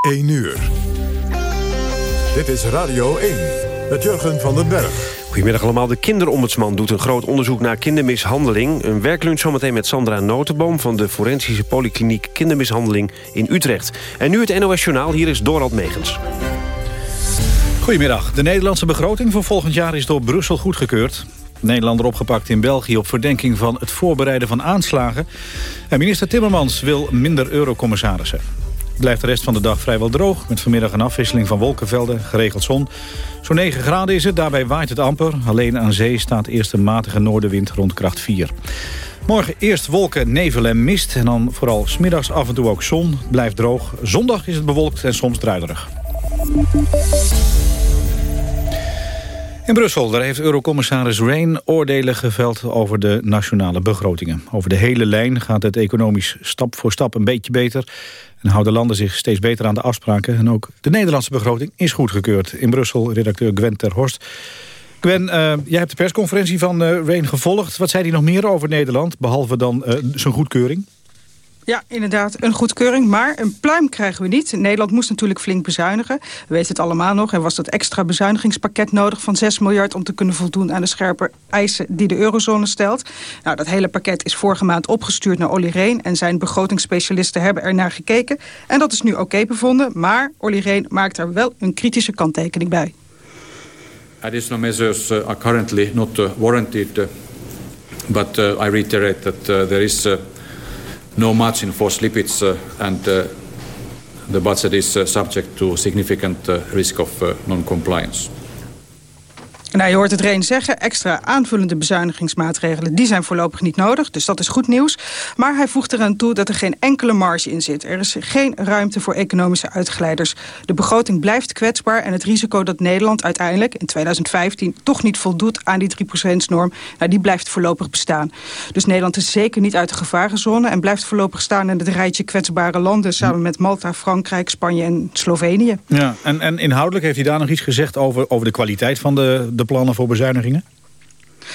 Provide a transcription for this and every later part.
1 uur. Dit is Radio 1 met Jurgen van den Berg. Goedemiddag allemaal. De kinderombudsman doet een groot onderzoek naar kindermishandeling. Een werklunch zometeen met Sandra Notenboom... van de Forensische Polykliniek Kindermishandeling in Utrecht. En nu het NOS Journaal. Hier is Dorald Megens. Goedemiddag. De Nederlandse begroting voor volgend jaar is door Brussel goedgekeurd. Nederlander opgepakt in België op verdenking van het voorbereiden van aanslagen. En minister Timmermans wil minder eurocommissarissen. Het blijft de rest van de dag vrijwel droog... met vanmiddag een afwisseling van wolkenvelden, geregeld zon. Zo'n 9 graden is het, daarbij waait het amper. Alleen aan zee staat eerst een matige noordenwind rond kracht 4. Morgen eerst wolken, nevel en mist. En dan vooral smiddags af en toe ook zon. Blijft droog. Zondag is het bewolkt en soms druiderig. In Brussel daar heeft Eurocommissaris Rehn oordelen geveld over de nationale begrotingen. Over de hele lijn gaat het economisch stap voor stap een beetje beter. En houden landen zich steeds beter aan de afspraken. En ook de Nederlandse begroting is goedgekeurd. In Brussel redacteur Gwen Terhorst. Gwen, uh, jij hebt de persconferentie van uh, Rehn gevolgd. Wat zei hij nog meer over Nederland, behalve dan uh, zijn goedkeuring? Ja, inderdaad, een goedkeuring. Maar een pluim krijgen we niet. Nederland moest natuurlijk flink bezuinigen. We weten het allemaal nog. Er was dat extra bezuinigingspakket nodig van 6 miljard... om te kunnen voldoen aan de scherpe eisen die de eurozone stelt. Nou, dat hele pakket is vorige maand opgestuurd naar Olly Reen... en zijn begrotingsspecialisten hebben er naar gekeken. En dat is nu oké bevonden. Maar Olly Reen maakt er wel een kritische kanttekening bij. Additional measures uh, are currently not uh, warranted... Uh, but I reiterate that there is no margin for slippage uh, and uh, the budget is uh, subject to significant risk of non-compliance. Nou, je hoort het Reen zeggen, extra aanvullende bezuinigingsmaatregelen... die zijn voorlopig niet nodig, dus dat is goed nieuws. Maar hij voegt eraan toe dat er geen enkele marge in zit. Er is geen ruimte voor economische uitglijders. De begroting blijft kwetsbaar en het risico dat Nederland uiteindelijk... in 2015 toch niet voldoet aan die 3%-norm... Nou, die blijft voorlopig bestaan. Dus Nederland is zeker niet uit de gevarenzone... en blijft voorlopig staan in het rijtje kwetsbare landen... samen met Malta, Frankrijk, Spanje en Slovenië. Ja, en, en inhoudelijk heeft hij daar nog iets gezegd over, over de kwaliteit van de de plannen voor bezuinigingen?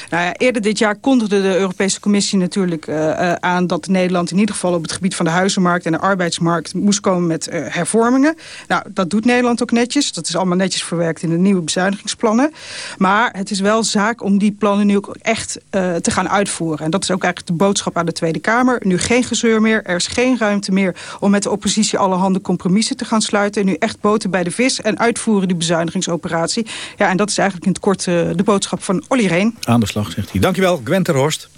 Nou ja, eerder dit jaar kondigde de Europese Commissie natuurlijk uh, uh, aan... dat Nederland in ieder geval op het gebied van de huizenmarkt en de arbeidsmarkt... moest komen met uh, hervormingen. Nou, dat doet Nederland ook netjes. Dat is allemaal netjes verwerkt in de nieuwe bezuinigingsplannen. Maar het is wel zaak om die plannen nu ook echt te gaan uitvoeren. En dat is ook eigenlijk de boodschap aan de Tweede Kamer. Nu geen gezeur meer, er is geen ruimte meer... om met de oppositie allerhande compromissen te gaan sluiten. En nu echt boten bij de vis en uitvoeren die bezuinigingsoperatie. Ja, en dat is eigenlijk in het kort de boodschap van Olly Reen de slag. Dankjewel, Gwen Horst.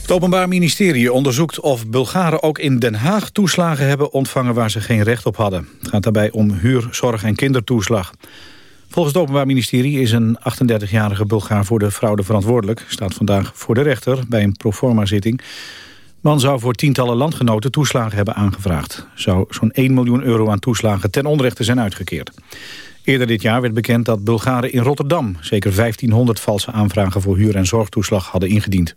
Het Openbaar Ministerie onderzoekt of Bulgaren ook in Den Haag toeslagen hebben ontvangen waar ze geen recht op hadden. Het gaat daarbij om huur, zorg en kindertoeslag. Volgens het Openbaar Ministerie is een 38-jarige Bulgaar voor de fraude verantwoordelijk. Staat vandaag voor de rechter bij een proforma-zitting. Man zou voor tientallen landgenoten toeslagen hebben aangevraagd. Zou zo'n 1 miljoen euro aan toeslagen ten onrechte zijn uitgekeerd. Eerder dit jaar werd bekend dat Bulgaren in Rotterdam... zeker 1500 valse aanvragen voor huur- en zorgtoeslag hadden ingediend.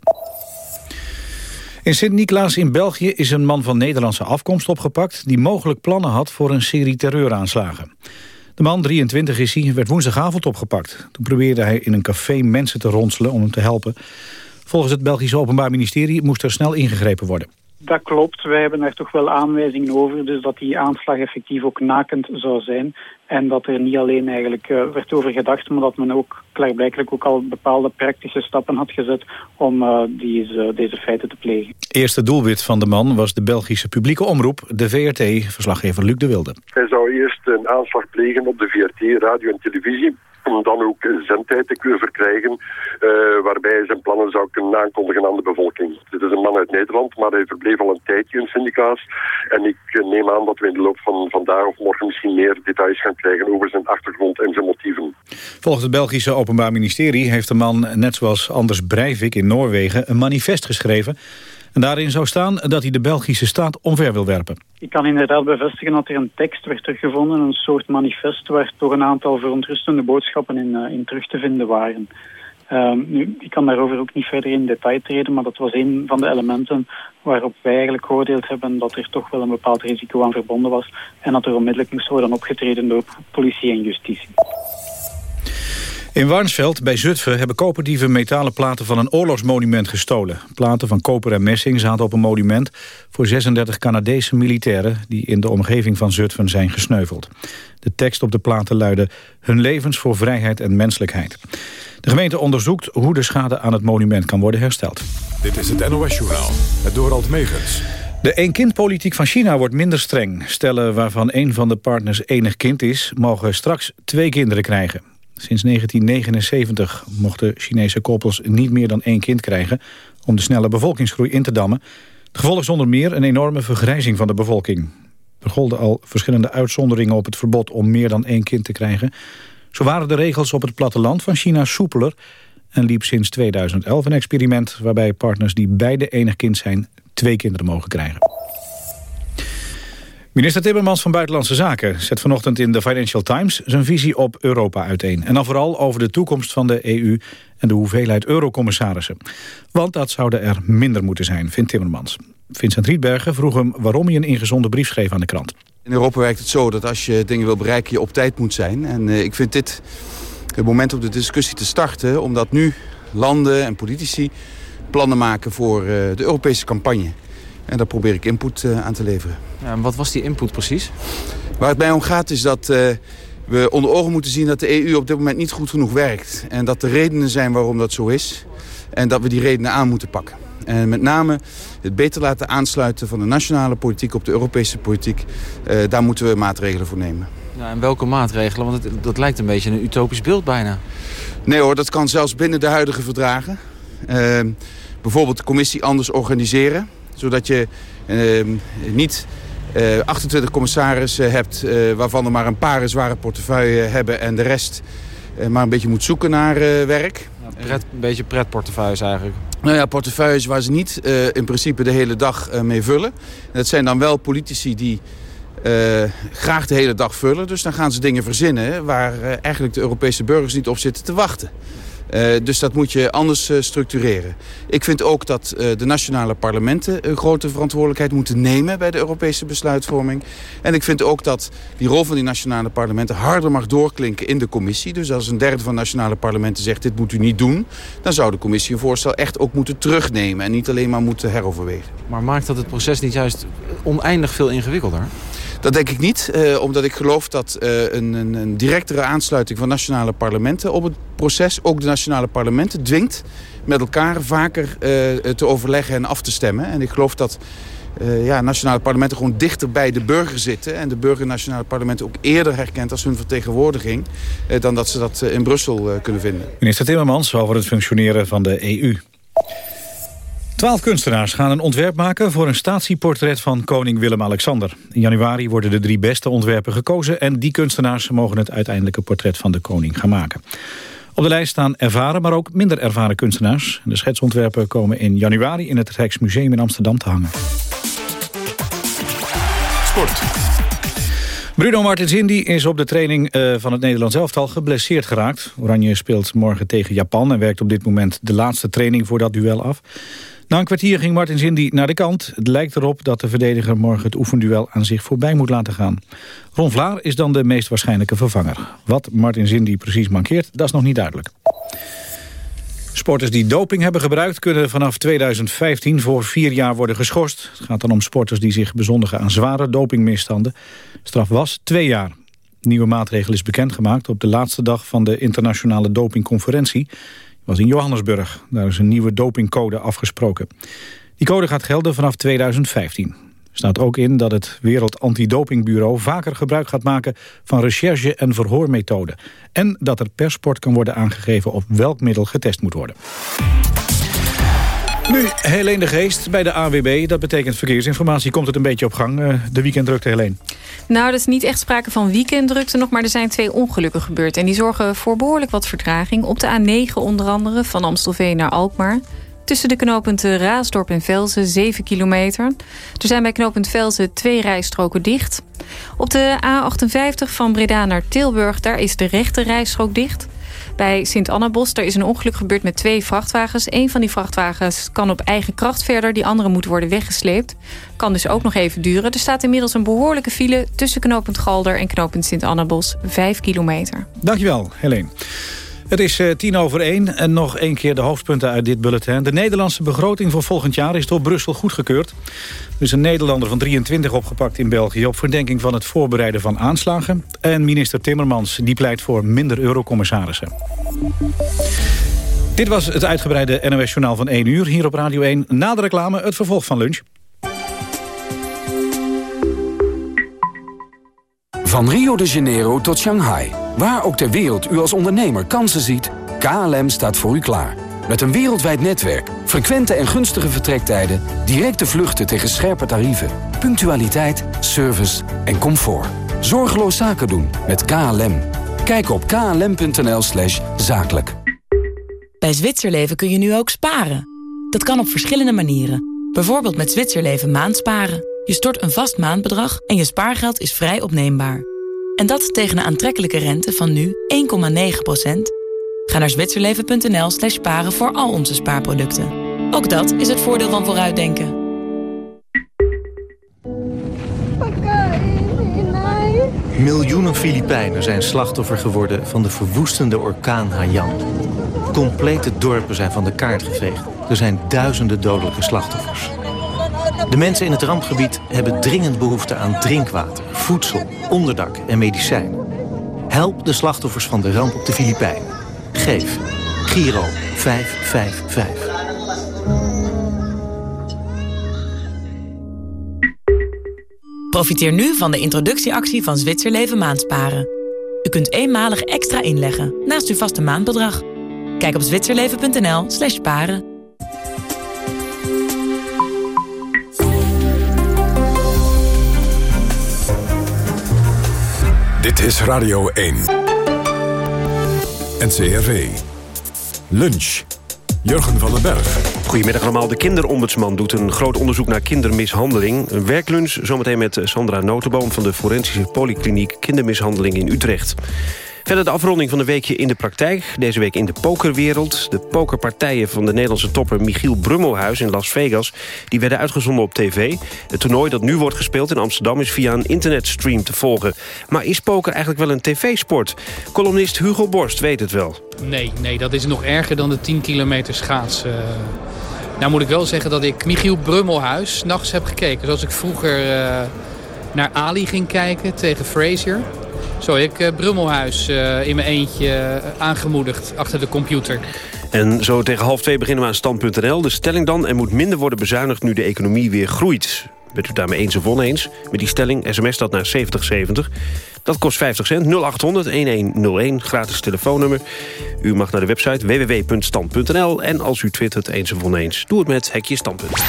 In Sint-Niklaas in België is een man van Nederlandse afkomst opgepakt... die mogelijk plannen had voor een serie terreuraanslagen. De man, 23 is hij, werd woensdagavond opgepakt. Toen probeerde hij in een café mensen te ronselen om hem te helpen. Volgens het Belgische Openbaar Ministerie moest er snel ingegrepen worden. Dat klopt. Wij hebben er toch wel aanwijzingen over. Dus dat die aanslag effectief ook nakend zou zijn. En dat er niet alleen eigenlijk uh, werd over gedacht, maar dat men ook klaarblijkelijk ook al bepaalde praktische stappen had gezet om uh, deze, deze feiten te plegen. Eerste doelwit van de man was de Belgische publieke omroep, de VRT, verslaggever Luc de Wilde. Hij zou eerst een aanslag plegen op de VRT, radio en televisie om dan ook zendtijd te kunnen verkrijgen, uh, waarbij hij zijn plannen zou kunnen aankondigen aan de bevolking. Dit is een man uit Nederland, maar hij verbleef al een tijdje in Syndicaas. En ik neem aan dat we in de loop van vandaag of morgen misschien meer details gaan krijgen over zijn achtergrond en zijn motieven. Volgens het Belgische Openbaar Ministerie heeft de man, net zoals Anders Breivik in Noorwegen, een manifest geschreven en daarin zou staan dat hij de Belgische staat omver wil werpen. Ik kan inderdaad bevestigen dat er een tekst werd teruggevonden, een soort manifest waar toch een aantal verontrustende boodschappen in, uh, in terug te vinden waren. Uh, nu, ik kan daarover ook niet verder in detail treden, maar dat was een van de elementen waarop wij eigenlijk geoordeeld hebben dat er toch wel een bepaald risico aan verbonden was en dat er onmiddellijk moest worden opgetreden door politie en justitie. In Warnsveld bij Zutphen hebben koperdieven metalen platen van een oorlogsmonument gestolen. Platen van koper en messing zaten op een monument voor 36 Canadese militairen die in de omgeving van Zutphen zijn gesneuveld. De tekst op de platen luidde hun levens voor vrijheid en menselijkheid. De gemeente onderzoekt hoe de schade aan het monument kan worden hersteld. Dit is het NOS Journaal, het Dorald Megens. De één-kind-politiek van China wordt minder streng. Stellen waarvan een van de partners enig kind is... mogen straks twee kinderen krijgen. Sinds 1979 mochten Chinese koppels niet meer dan één kind krijgen... om de snelle bevolkingsgroei in te dammen. Het gevolg is meer een enorme vergrijzing van de bevolking. Er golden al verschillende uitzonderingen op het verbod om meer dan één kind te krijgen. Zo waren de regels op het platteland van China soepeler... en liep sinds 2011 een experiment waarbij partners die beide enig kind zijn... twee kinderen mogen krijgen. Minister Timmermans van Buitenlandse Zaken zet vanochtend in de Financial Times zijn visie op Europa uiteen. En dan vooral over de toekomst van de EU en de hoeveelheid eurocommissarissen. Want dat zouden er minder moeten zijn, vindt Timmermans. Vincent Rietbergen vroeg hem waarom hij een ingezonden brief schreef aan de krant. In Europa werkt het zo dat als je dingen wil bereiken je op tijd moet zijn. En uh, ik vind dit het moment om de discussie te starten... omdat nu landen en politici plannen maken voor uh, de Europese campagne. En daar probeer ik input uh, aan te leveren. Ja, en wat was die input precies? Waar het mij om gaat is dat uh, we onder ogen moeten zien dat de EU op dit moment niet goed genoeg werkt. En dat er redenen zijn waarom dat zo is. En dat we die redenen aan moeten pakken. En met name het beter laten aansluiten van de nationale politiek op de Europese politiek. Uh, daar moeten we maatregelen voor nemen. Ja, en welke maatregelen? Want het, dat lijkt een beetje een utopisch beeld bijna. Nee hoor, dat kan zelfs binnen de huidige verdragen. Uh, bijvoorbeeld de commissie anders organiseren zodat je uh, niet uh, 28 commissarissen hebt... Uh, waarvan er maar een paar een zware portefeuille hebben... en de rest maar een beetje moet zoeken naar werk. Ja, pret, een beetje pretportefeuilles eigenlijk. Nou ja, portefeuilles waar ze niet in principe de hele dag mee vullen. En dat zijn dan wel politici die... graag de hele dag vullen. Dus dan gaan ze dingen verzinnen waar eigenlijk de Europese burgers niet op zitten te wachten. Uh, dus dat moet je anders uh, structureren. Ik vind ook dat uh, de nationale parlementen een grote verantwoordelijkheid moeten nemen bij de Europese besluitvorming. En ik vind ook dat die rol van die nationale parlementen harder mag doorklinken in de commissie. Dus als een derde van nationale parlementen zegt dit moet u niet doen, dan zou de commissie een voorstel echt ook moeten terugnemen en niet alleen maar moeten heroverwegen. Maar maakt dat het proces niet juist oneindig veel ingewikkelder? Dat denk ik niet, uh, omdat ik geloof dat uh, een, een, een, directere aansluiting van nationale parlementen op het proces, ook de nationale parlementen, dwingt met elkaar vaker uh, te overleggen en af te stemmen. En ik geloof dat ja, nationale parlementen gewoon dichter bij de burger zitten en de burger nationale parlementen ook eerder herkent als hun vertegenwoordiging dan dat ze dat in Brussel kunnen vinden. Minister Timmermans over het functioneren van de EU. Twaalf kunstenaars gaan een ontwerp maken voor een statieportret van koning Willem-Alexander. In januari worden de drie beste ontwerpen gekozen... en die kunstenaars mogen het uiteindelijke portret van de koning gaan maken. Op de lijst staan ervaren, maar ook minder ervaren kunstenaars. De schetsontwerpen komen in januari in het Rijksmuseum in Amsterdam te hangen. Sport. Bruno Martins Indy is op de training uh, van het Nederlands elftal geblesseerd geraakt. Oranje speelt morgen tegen Japan en werkt op dit moment de laatste training voor dat duel af. Na een kwartier ging Martins Indy naar de kant. Het lijkt erop dat de verdediger morgen het oefenduel aan zich voorbij moet laten gaan. Ron Vlaar is dan de meest waarschijnlijke vervanger. Wat Martins Indy precies mankeert, dat is nog niet duidelijk. Sporters die doping hebben gebruikt kunnen vanaf 2015 voor vier jaar worden geschorst. Het gaat dan om sporters die zich bezondigen aan zware dopingmisstanden. Straf was twee jaar. nieuwe maatregel is bekendgemaakt op de laatste dag van de internationale dopingconferentie was in Johannesburg. Daar is een nieuwe dopingcode afgesproken. Die code gaat gelden vanaf 2015. Er staat ook in dat het Wereld Antidopingbureau vaker gebruik gaat maken van recherche- en verhoormethoden. En dat er per sport kan worden aangegeven op welk middel getest moet worden. Nu, Helene de Geest bij de AWB. Dat betekent verkeersinformatie. Komt het een beetje op gang, uh, de weekenddrukte, Helene? Nou, er is niet echt sprake van weekenddrukte nog... maar er zijn twee ongelukken gebeurd. En die zorgen voor behoorlijk wat vertraging. Op de A9 onder andere, van Amstelveen naar Alkmaar. Tussen de knooppunten Raasdorp en Velzen, 7 kilometer. Er zijn bij knooppunt Velzen twee rijstroken dicht. Op de A58 van Breda naar Tilburg... daar is de rechte rijstrook dicht... Bij Sint-Annabos is een ongeluk gebeurd met twee vrachtwagens. Een van die vrachtwagens kan op eigen kracht verder. Die andere moet worden weggesleept. Kan dus ook nog even duren. Er staat inmiddels een behoorlijke file tussen knooppunt Galder en knooppunt Sint-Annabos. Vijf kilometer. Dankjewel, Helene. Het is uh, tien over één en nog één keer de hoofdpunten uit dit bulletin. De Nederlandse begroting voor volgend jaar is door Brussel goedgekeurd. Er is een Nederlander van 23 opgepakt in België... op verdenking van het voorbereiden van aanslagen. En minister Timmermans die pleit voor minder eurocommissarissen. Dit was het uitgebreide NOS-journaal van 1 uur. Hier op Radio 1 na de reclame het vervolg van lunch. Van Rio de Janeiro tot Shanghai. Waar ook ter wereld u als ondernemer kansen ziet, KLM staat voor u klaar. Met een wereldwijd netwerk, frequente en gunstige vertrektijden... directe vluchten tegen scherpe tarieven, punctualiteit, service en comfort. Zorgeloos zaken doen met KLM. Kijk op klm.nl slash zakelijk. Bij Zwitserleven kun je nu ook sparen. Dat kan op verschillende manieren. Bijvoorbeeld met Zwitserleven maandsparen. Je stort een vast maandbedrag en je spaargeld is vrij opneembaar. En dat tegen een aantrekkelijke rente van nu 1,9%. Ga naar zwitserleven.nl slash sparen voor al onze spaarproducten. Ook dat is het voordeel van vooruitdenken. Miljoenen Filipijnen zijn slachtoffer geworden van de verwoestende orkaan Haiyan. Complete dorpen zijn van de kaart geveegd. Er zijn duizenden dodelijke slachtoffers. De mensen in het rampgebied hebben dringend behoefte aan drinkwater, voedsel, onderdak en medicijn. Help de slachtoffers van de ramp op de Filipijnen. Geef. Giro 555. Profiteer nu van de introductieactie van Zwitserleven Maandsparen. U kunt eenmalig extra inleggen naast uw vaste maandbedrag. Kijk op zwitserleven.nl slash paren. Dit is Radio 1. NCRV. Lunch. Jurgen van den Berg. Goedemiddag allemaal. De kinderombudsman doet een groot onderzoek naar kindermishandeling. Een werklunch zometeen met Sandra Notenboom... van de Forensische Polykliniek Kindermishandeling in Utrecht. Verder de afronding van de weekje in de praktijk. Deze week in de pokerwereld. De pokerpartijen van de Nederlandse topper Michiel Brummelhuis in Las Vegas... die werden uitgezonden op tv. Het toernooi dat nu wordt gespeeld in Amsterdam... is via een internetstream te volgen. Maar is poker eigenlijk wel een tv-sport? Columnist Hugo Borst weet het wel. Nee, nee, dat is nog erger dan de 10 kilometer schaats... Uh... Nou moet ik wel zeggen dat ik Michiel Brummelhuis nachts heb gekeken. Zoals ik vroeger uh, naar Ali ging kijken tegen Frazier. Zo, ik uh, Brummelhuis uh, in mijn eentje aangemoedigd achter de computer. En zo tegen half twee beginnen we aan stand.nl. De stelling dan, er moet minder worden bezuinigd nu de economie weer groeit. Bent u daarmee eens of oneens? Met die stelling sms dat naar 7070. Dat kost 50 cent. 0800-1101, gratis telefoonnummer. U mag naar de website www.stand.nl. En als u twittert eens of oneens, doe het met Hekje Standpunt.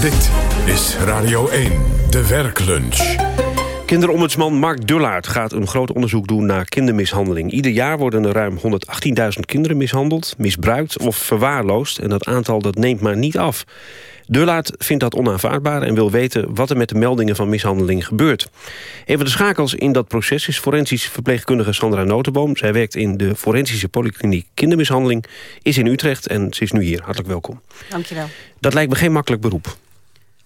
Dit is Radio 1, de werklunch. Kinderombudsman Mark Dullaert gaat een groot onderzoek doen naar kindermishandeling. Ieder jaar worden er ruim 118.000 kinderen mishandeld, misbruikt of verwaarloosd. En dat aantal dat neemt maar niet af. Dullaert vindt dat onaanvaardbaar en wil weten wat er met de meldingen van mishandeling gebeurt. Een van de schakels in dat proces is forensisch verpleegkundige Sandra Notenboom. Zij werkt in de forensische polykliniek kindermishandeling, is in Utrecht en ze is nu hier. Hartelijk welkom. Dankjewel. Dat lijkt me geen makkelijk beroep.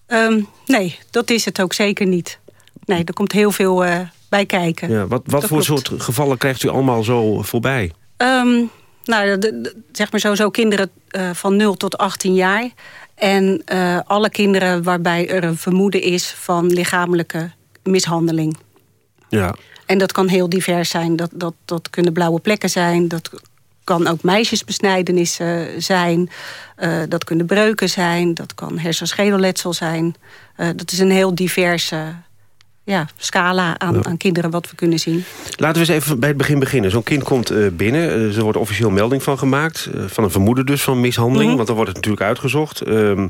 Um, nee, dat is het ook zeker niet. Nee, er komt heel veel uh, bij kijken. Ja, wat wat voor soort gevallen krijgt u allemaal zo voorbij? Um, nou, de, de, zeg maar sowieso kinderen uh, van 0 tot 18 jaar. En uh, alle kinderen waarbij er een vermoeden is van lichamelijke mishandeling. Ja. En dat kan heel divers zijn. Dat, dat, dat kunnen blauwe plekken zijn. Dat kan ook meisjesbesnijdenissen zijn. Uh, dat kunnen breuken zijn. Dat kan hersenschedelletsel zijn. Dat is een heel diverse ja, scala aan, ja. aan kinderen wat we kunnen zien. Laten we eens even bij het begin beginnen. Zo'n kind komt uh, binnen, uh, er wordt officieel melding van gemaakt... Uh, van een vermoeden dus van mishandeling, mm -hmm. want dan wordt het natuurlijk uitgezocht. Ehm,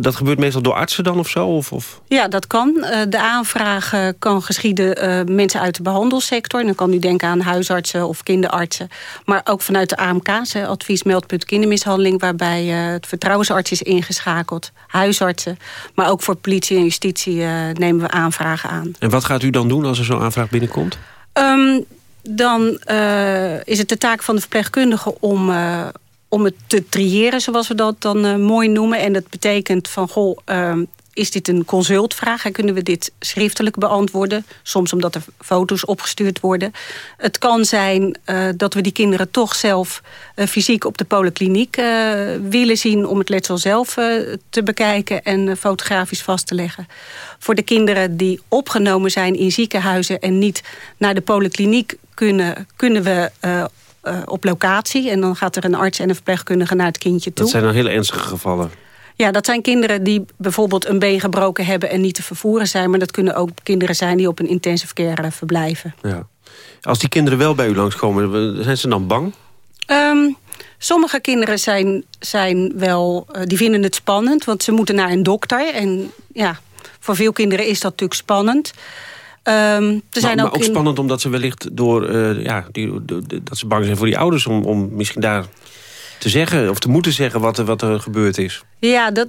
dat gebeurt meestal door artsen dan of zo? Of, of? Ja, dat kan. de aanvraag kan geschieden mensen uit de behandelsector. En dan kan u denken aan huisartsen of kinderartsen. Maar ook vanuit de AMK's, advies meldpunt kindermishandeling... waarbij het vertrouwensarts is ingeschakeld, huisartsen. Maar ook voor politie en justitie nemen we aanvragen aan. En wat gaat u dan doen als er zo'n aanvraag binnenkomt? Um, dan uh, is het de taak van de verpleegkundige om, uh, om het te triëren, zoals we dat dan uh, mooi noemen. En dat betekent van, goh, is dit een consultvraag en kunnen we dit schriftelijk beantwoorden. Soms omdat er foto's opgestuurd worden. Het kan zijn uh, dat we die kinderen toch zelf uh, fysiek op de polykliniek uh, willen zien... om het letsel zelf te bekijken en fotografisch vast te leggen. Voor de kinderen die opgenomen zijn in ziekenhuizen... en niet naar de polykliniek kunnen, kunnen we op locatie. En dan gaat er een arts en een verpleegkundige naar het kindje toe. Dat zijn dan hele ernstige gevallen. Ja, dat zijn kinderen die bijvoorbeeld een been gebroken hebben... en niet te vervoeren zijn. Maar dat kunnen ook kinderen zijn die op een intensive care verblijven. Ja. Als die kinderen wel bij u langskomen, zijn ze dan bang? Um, sommige kinderen zijn, zijn wel, uh, die vinden het spannend... want ze moeten naar een dokter. En ja, voor veel kinderen is dat natuurlijk spannend... Um, er zijn maar, ook, maar ook spannend omdat ze wellicht door, uh, ja, die, dat ze bang zijn voor die ouders om, om misschien daar te zeggen of te moeten zeggen wat er, wat er gebeurd is. Ja, dat,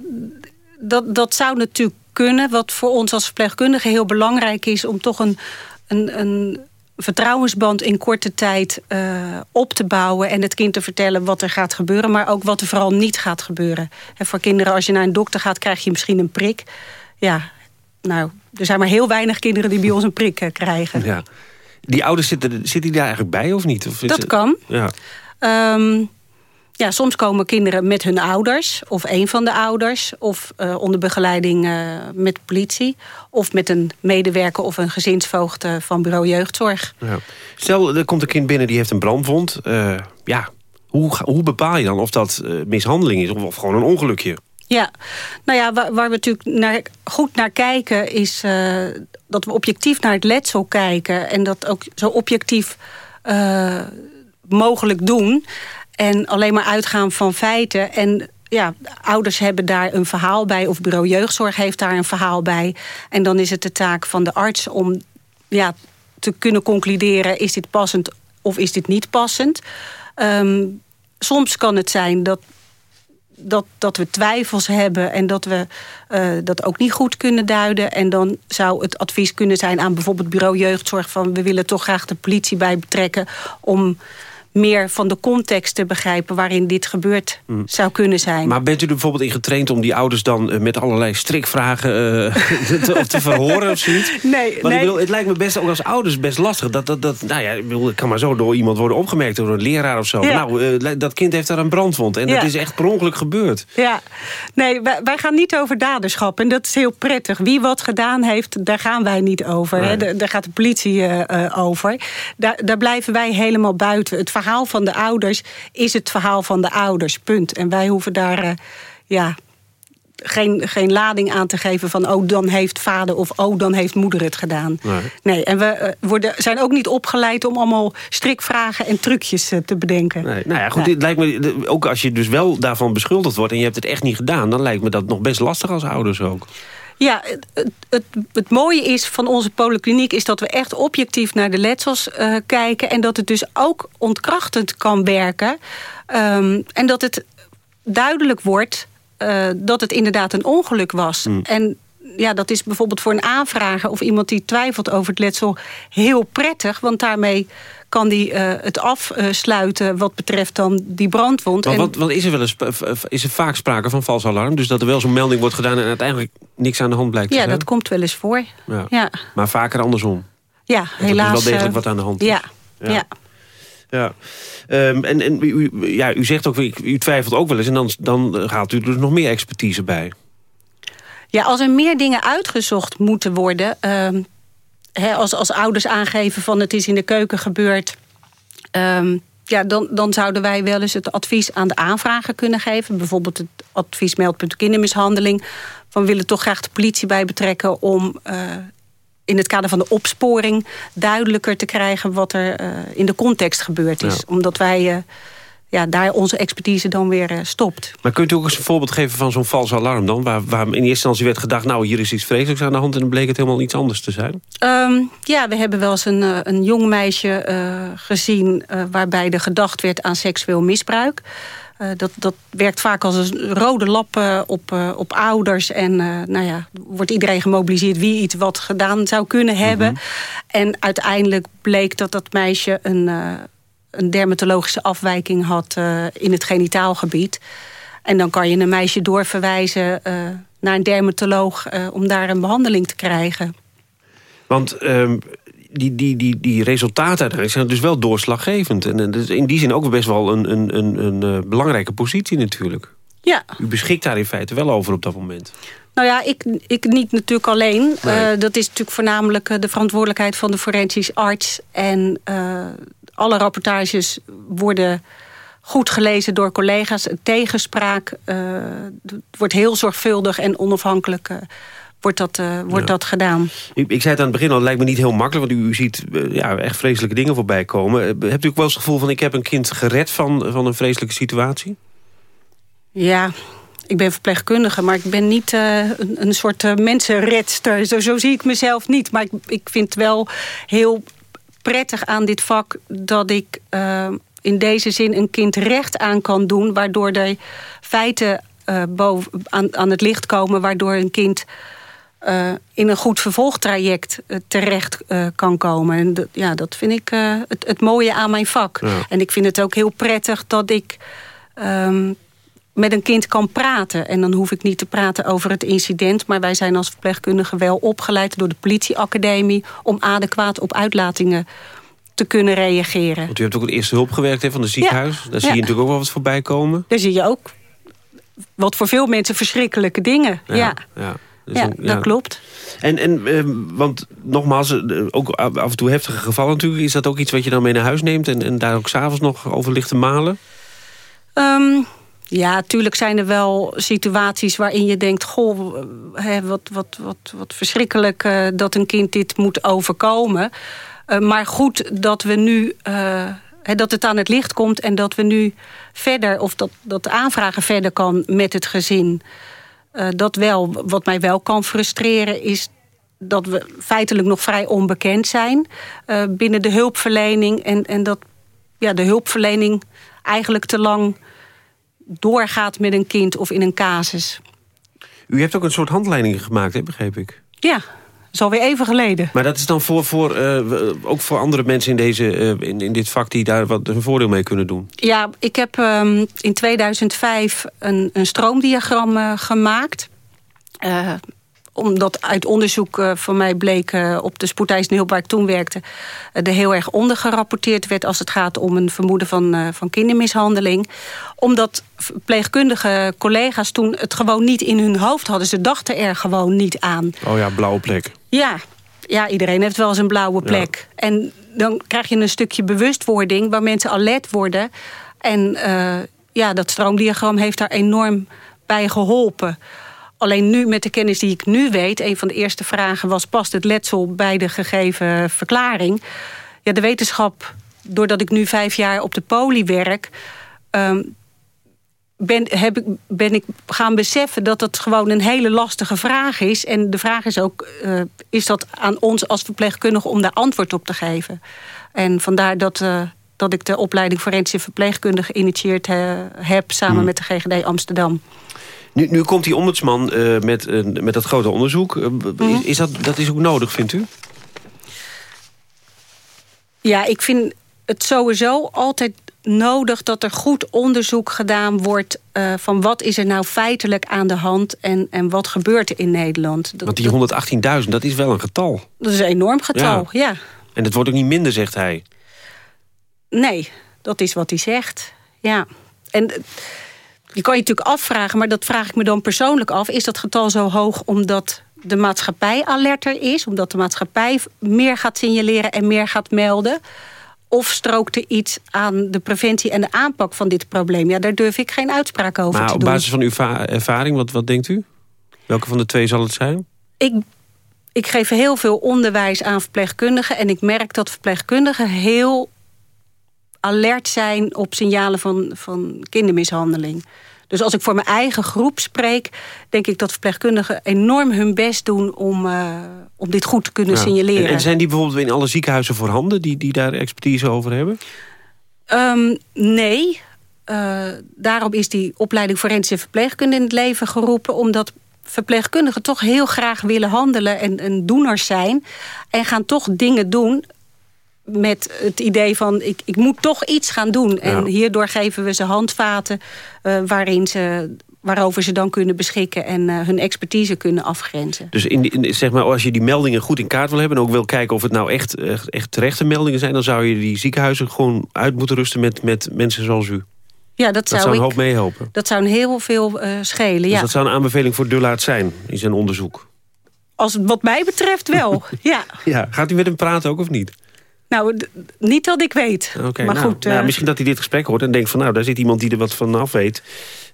dat, dat zou natuurlijk kunnen. Wat voor ons als verpleegkundige heel belangrijk is... om toch een, een, een vertrouwensband in korte tijd uh, op te bouwen... en het kind te vertellen wat er gaat gebeuren... maar ook wat er vooral niet gaat gebeuren. En voor kinderen, als je naar een dokter gaat, krijg je misschien een prik. Ja, nou, er zijn maar heel weinig kinderen die bij ons een prik uh, krijgen. Ja. Die ouders, zitten, zitten die daar eigenlijk bij of niet? Of dat kan. Ja. Um, ja, soms komen kinderen met hun ouders of een van de ouders... of uh, onder begeleiding uh, met politie... of met een medewerker of een gezinsvoogd uh, van bureau jeugdzorg. Ja. Stel, er komt een kind binnen die heeft een brandwond. ja, hoe, hoe bepaal je dan of dat mishandeling is of, of, gewoon een ongelukje? Ja, nou ja, waar, waar we natuurlijk naar, goed naar kijken... is dat we objectief naar het letsel kijken... en dat ook zo objectief mogelijk doen... En alleen maar uitgaan van feiten. En ja, ouders hebben daar een verhaal bij... of bureau jeugdzorg heeft daar een verhaal bij. En dan is het de taak van de arts om ja, te kunnen concluderen... is dit passend of is dit niet passend. Um, soms kan het zijn dat, dat, dat we twijfels hebben... en dat we uh, dat ook niet goed kunnen duiden. En dan zou het advies kunnen zijn aan bijvoorbeeld bureau jeugdzorg... van we willen toch graag de politie bij betrekken... om meer van de context te begrijpen waarin dit gebeurd mm. zou kunnen zijn. Maar bent u er bijvoorbeeld in getraind om die ouders dan uh, met allerlei strikvragen uh, te, te, verhoren of zoiets? Nee, Want nee. Ik bedoel, het lijkt me best ook als ouders best lastig. Dat, dat, dat, nou ja, ik bedoel, kan maar zo door iemand worden opgemerkt, door een leraar of zo. Ja. Nou, uh, dat kind heeft daar een brandwond en ja. dat is echt per ongeluk gebeurd. Ja, nee, wij, wij, gaan niet over daderschap en dat is heel prettig. Wie wat gedaan heeft, daar gaan wij niet over. Nee. Hè? Daar gaat de politie over. Daar, daar blijven wij helemaal buiten. Het verhaal van de ouders is het verhaal van de ouders, punt. En wij hoeven daar uh, ja, geen, geen lading aan te geven van... oh, dan heeft vader of oh, dan heeft moeder het gedaan. Nee, nee en we uh, worden, zijn ook niet opgeleid om allemaal strikvragen en trucjes uh, te bedenken. Nee, nou ja, goed, dit lijkt me, ook als je dus wel daarvan beschuldigd wordt... en je hebt het echt niet gedaan... dan lijkt me dat nog best lastig als ouders ook. Ja, het, het, het, mooie is van onze polykliniek... is dat we echt objectief naar de letsels uh, kijken... en dat het dus ook ontkrachtend kan werken. Um, en dat het duidelijk wordt uh, dat het inderdaad een ongeluk was. Mm. En ja, dat is bijvoorbeeld voor een aanvrager... of iemand die twijfelt over het letsel heel prettig... want daarmee kan die uh, het afsluiten wat betreft dan die brandwond. Maar wat, wat is er wel eens, is er vaak sprake van vals alarm? Dus dat er wel zo'n melding wordt gedaan en uiteindelijk niks aan de hand blijkt te zijn? Ja, dat komt wel eens voor. Ja. ja. Maar vaker andersom? Ja, dat helaas. Is wel degelijk wat aan de hand ja. is. Ja. ja. Um, en en u, ja, u zegt ook, u twijfelt ook wel eens... en dan, dan gaat u er nog meer expertise bij. Ja, als er meer dingen uitgezocht moeten worden... Um, als, als ouders aangeven van het is in de keuken gebeurd... Um, ja, dan, dan zouden wij wel eens het advies aan de aanvrager kunnen geven. Bijvoorbeeld het advies meldpunt kindermishandeling. Van we willen toch graag de politie bij betrekken... om uh, in het kader van de opsporing duidelijker te krijgen... wat er uh, in de context gebeurd is. Ja. Omdat wij... Uh, ja, daar onze expertise dan weer uh, stopt. Maar kunt u ook eens een voorbeeld geven van zo'n vals alarm dan? Waar, waar in eerste instantie werd gedacht, nou hier is iets vreselijks aan de hand... en dan bleek het helemaal iets anders te zijn? Um, ja, we hebben wel eens een, uh, een jong meisje uh, gezien... waarbij er gedacht werd aan seksueel misbruik. dat, dat werkt vaak als een rode lap op, op ouders. En nou ja, wordt iedereen gemobiliseerd wie iets wat gedaan zou kunnen hebben. Mm -hmm. En uiteindelijk bleek dat dat meisje een een dermatologische afwijking had uh, in het genitaalgebied. En dan kan je een meisje doorverwijzen uh, naar een dermatoloog om daar een behandeling te krijgen. Want ehm, die, die, die, die resultaten uiteindelijk zijn dus wel doorslaggevend. En dus in die zin ook best wel een, een, een, een belangrijke positie natuurlijk. Ja. U beschikt daar in feite wel over op dat moment. Nou ja, ik, ik niet natuurlijk alleen. dat is natuurlijk voornamelijk de verantwoordelijkheid van de forensisch arts. En alle rapportages worden goed gelezen door collega's. Tegenspraak uh, wordt heel zorgvuldig en onafhankelijk uh, wordt, dat, uh, wordt dat gedaan. Ik, ik, zei het aan het begin al, het lijkt me niet heel makkelijk... want u, u ziet ja, echt vreselijke dingen voorbij komen. Hebt u ook wel eens het gevoel van... ik heb een kind gered van, van een vreselijke situatie? Ja, ik ben verpleegkundige, maar ik ben niet een, een, soort mensenredster. Zo, zo zie ik mezelf niet. Maar ik, ik vind wel heel prettig aan dit vak dat ik uh, in deze zin een kind recht aan kan doen... waardoor de feiten uh, boven, aan, aan het licht komen... waardoor een kind uh, in een goed vervolgtraject terecht kan komen. En ja, dat vind ik het, het, mooie aan mijn vak. Ja. En ik vind het ook heel prettig dat ik... Um, met een kind kan praten. En dan hoef ik niet te praten over het incident... maar wij zijn als verpleegkundigen wel opgeleid door de politieacademie... om adequaat op uitlatingen te kunnen reageren. Want u hebt ook het eerste hulp gewerkt hè, van de ziekenhuis. Daar zie je natuurlijk ook wel wat voorbij komen. Daar zie je ook wat voor veel mensen verschrikkelijke dingen. Ja, ja. ja. Dus ja, dat klopt. En, en eh, want nogmaals, eh, ook af en toe heftige gevallen natuurlijk. Is dat ook iets wat je dan mee naar huis neemt... en, en daar ook s'avonds nog over ligt te malen? Um, ja, tuurlijk zijn er wel situaties waarin je denkt... goh, hè, wat, wat, wat, wat verschrikkelijk uh, dat een kind dit moet overkomen. Uh, maar goed dat we nu... Uh, dat het aan het licht komt en dat we nu verder... of dat, dat de aanvragen verder kan met het gezin. dat wel, wat mij wel kan frustreren is dat we feitelijk nog vrij onbekend zijn... binnen de hulpverlening en, en dat ja, de hulpverlening eigenlijk te lang doorgaat met een kind of in een casus. U hebt ook een soort handleiding gemaakt, hè, begreep ik? Ja, dat is alweer even geleden. Maar dat is dan voor, voor, uh, ook voor andere mensen in, deze, uh, in, in dit vak... die daar wat een voordeel mee kunnen doen? Ja, ik heb um, in 2005 een, een stroomdiagram uh, gemaakt omdat uit onderzoek uh, van mij bleek uh, op de spoedeisende hulp waar ik toen werkte... Uh, er heel erg ondergerapporteerd werd als het gaat om een vermoeden van, van kindermishandeling. Omdat pleegkundige collega's toen het gewoon niet in hun hoofd hadden. Ze dachten er gewoon niet aan. Oh ja, blauwe plek. Ja, ja iedereen heeft wel eens een blauwe plek. Ja. En dan krijg je een stukje bewustwording waar mensen alert worden. En ja, dat stroomdiagram heeft daar enorm bij geholpen... Alleen nu, met de kennis die ik nu weet... een van de eerste vragen was... past het letsel bij de gegeven verklaring? Ja, de wetenschap, doordat ik nu vijf jaar op de poli werk... Um, ben, heb ik, ben ik gaan beseffen dat dat gewoon een hele lastige vraag is. En de vraag is ook, uh, is dat aan ons als verpleegkundige... om daar antwoord op te geven? En vandaar dat... Uh, dat ik de opleiding forensische verpleegkundige geïnitieerd uh, heb... samen hmm. met de GGD Amsterdam. Nu, nu komt die ombudsman uh, met, uh, met dat grote onderzoek. Uh, is, is, dat, dat is ook nodig, vindt u? Ja, ik vind het sowieso altijd nodig dat er goed onderzoek gedaan wordt... van wat is er nou feitelijk aan de hand en, en wat gebeurt er in Nederland. Dat, Want die 118.000, dat is wel een getal. Dat is een enorm getal, ja. ja. En het wordt ook niet minder, zegt hij. Nee, dat is wat hij zegt, ja. En je kan je natuurlijk afvragen, maar dat vraag ik me dan persoonlijk af... is dat getal zo hoog omdat de maatschappij alerter is... omdat de maatschappij meer gaat signaleren en meer gaat melden... Of strookt er iets aan de preventie en de aanpak van dit probleem? Ja, daar durf ik geen uitspraak over maar te doen. op basis van uw ervaring, wat, wat denkt u? Welke van de twee zal het zijn? Ik, ik geef heel veel onderwijs aan verpleegkundigen... en ik merk dat verpleegkundigen heel alert zijn op signalen van, van kindermishandeling. Dus als ik voor mijn eigen groep spreek... denk ik dat verpleegkundigen enorm hun best doen... om, uh, om dit goed te kunnen signaleren. En, en, zijn die bijvoorbeeld in alle ziekenhuizen voorhanden... die, die daar expertise over hebben? Um, nee. Uh, daarom is die opleiding forensische verpleegkunde in het leven geroepen... omdat verpleegkundigen toch heel graag willen handelen en, en doeners zijn... en gaan toch dingen doen met het idee van ik, ik moet toch iets gaan doen. En hierdoor geven we ze handvaten uh, waarin ze waarover ze dan kunnen beschikken... en uh, hun expertise kunnen afgrenzen. Dus in, in, zeg maar, als je die meldingen goed in kaart wil hebben... en ook wil kijken of het nou echt, echt, echt terechte meldingen zijn... dan zou je die ziekenhuizen gewoon uit moeten rusten met, met mensen zoals u. Ja, dat, dat zou, zou een ik, hoop meehelpen. Dat zou een heel veel uh, schelen, dus ja. dat zou een aanbeveling voor Dullaert zijn in zijn onderzoek? Als, wat mij betreft wel, ja. ja. Gaat u met hem praten ook of niet? Nou, niet dat ik weet. Okay, maar nou, goed, nou, uh, misschien dat hij dit gesprek hoort en denkt van... nou, daar zit iemand die er wat van af weet.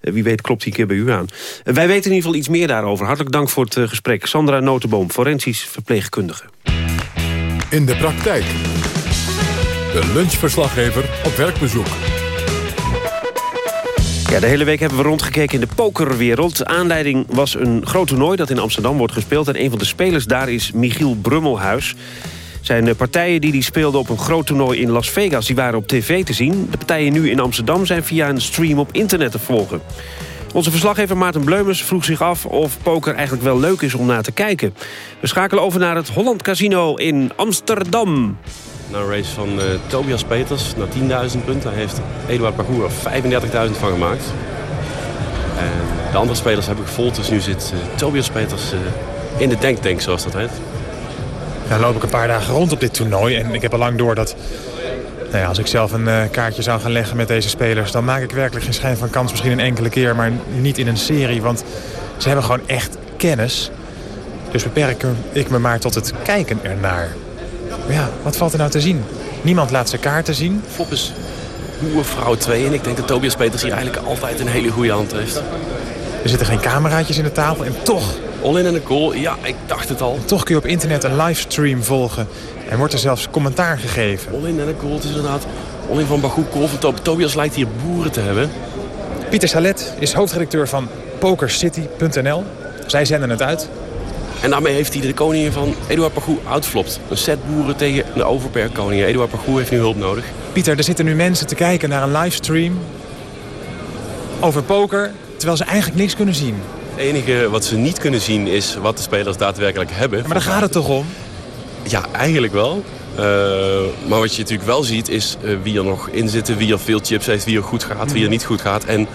Uh, wie weet klopt die keer bij u aan. Uh, wij weten in ieder geval iets meer daarover. Hartelijk dank voor het gesprek. Sandra Notenboom, forensisch verpleegkundige. In de praktijk. De lunchverslaggever op werkbezoek. Ja, de hele week hebben we rondgekeken in de pokerwereld. Aanleiding was een groot toernooi dat in Amsterdam wordt gespeeld... en een van de spelers daar is Michiel Brummelhuis. Zijn partijen die die speelden op een groot toernooi in Las Vegas... die waren op tv te zien. De partijen nu in Amsterdam zijn via een stream op internet te volgen. Onze verslaggever Maarten Bleumers vroeg zich af of poker eigenlijk wel leuk is om naar te kijken. We schakelen over naar het Holland Casino in Amsterdam. Nou, een race van uh, Tobias Peters naar 10.000 punten. Heeft Eduard Parcours er 35.000 van gemaakt. En de andere spelers hebben gevolgd. Dus nu zit uh, Tobias Peters in de denktank, zoals dat heet. Nou loop ik een paar dagen rond op dit toernooi. En ik heb al lang door dat... Nou ja, als ik zelf een uh, kaartje zou gaan leggen met deze spelers... dan maak ik werkelijk geen schijn van kans. Misschien een enkele keer, maar niet in een serie. Want ze hebben gewoon echt kennis. Dus beperk ik me maar tot het kijken ernaar. Maar ja, wat valt er nou te zien? Niemand laat zijn kaarten zien. Flop is vrouw 2 en ik denk dat Tobias Peters hier eigenlijk altijd een hele goede hand heeft. Er zitten geen cameraatjes in de tafel en toch... All in en een goal, ja, ik dacht het al. Toch kun je op internet een livestream volgen. En wordt er zelfs commentaar gegeven. All in en een goal, het is inderdaad all in van Bagoe Kool van Tobias lijkt hier boeren te hebben. Pieter Salet is hoofdredacteur van PokerCity.nl. Zij zenden het uit. En daarmee heeft hij de koningin van Eduard Pagou outflopt. Een set boeren tegen de overperk koningin. Eduard Pagou heeft nu hulp nodig. Pieter, er zitten nu mensen te kijken naar een livestream over poker... terwijl ze eigenlijk niks kunnen zien. Het enige wat ze niet kunnen zien is wat de spelers daadwerkelijk hebben. Maar daar gaat het toch om? Ja, eigenlijk wel. Uh, maar wat je natuurlijk wel ziet is uh, wie er nog in zit, wie er veel chips heeft, wie er goed gaat, wie er niet goed gaat. En uh,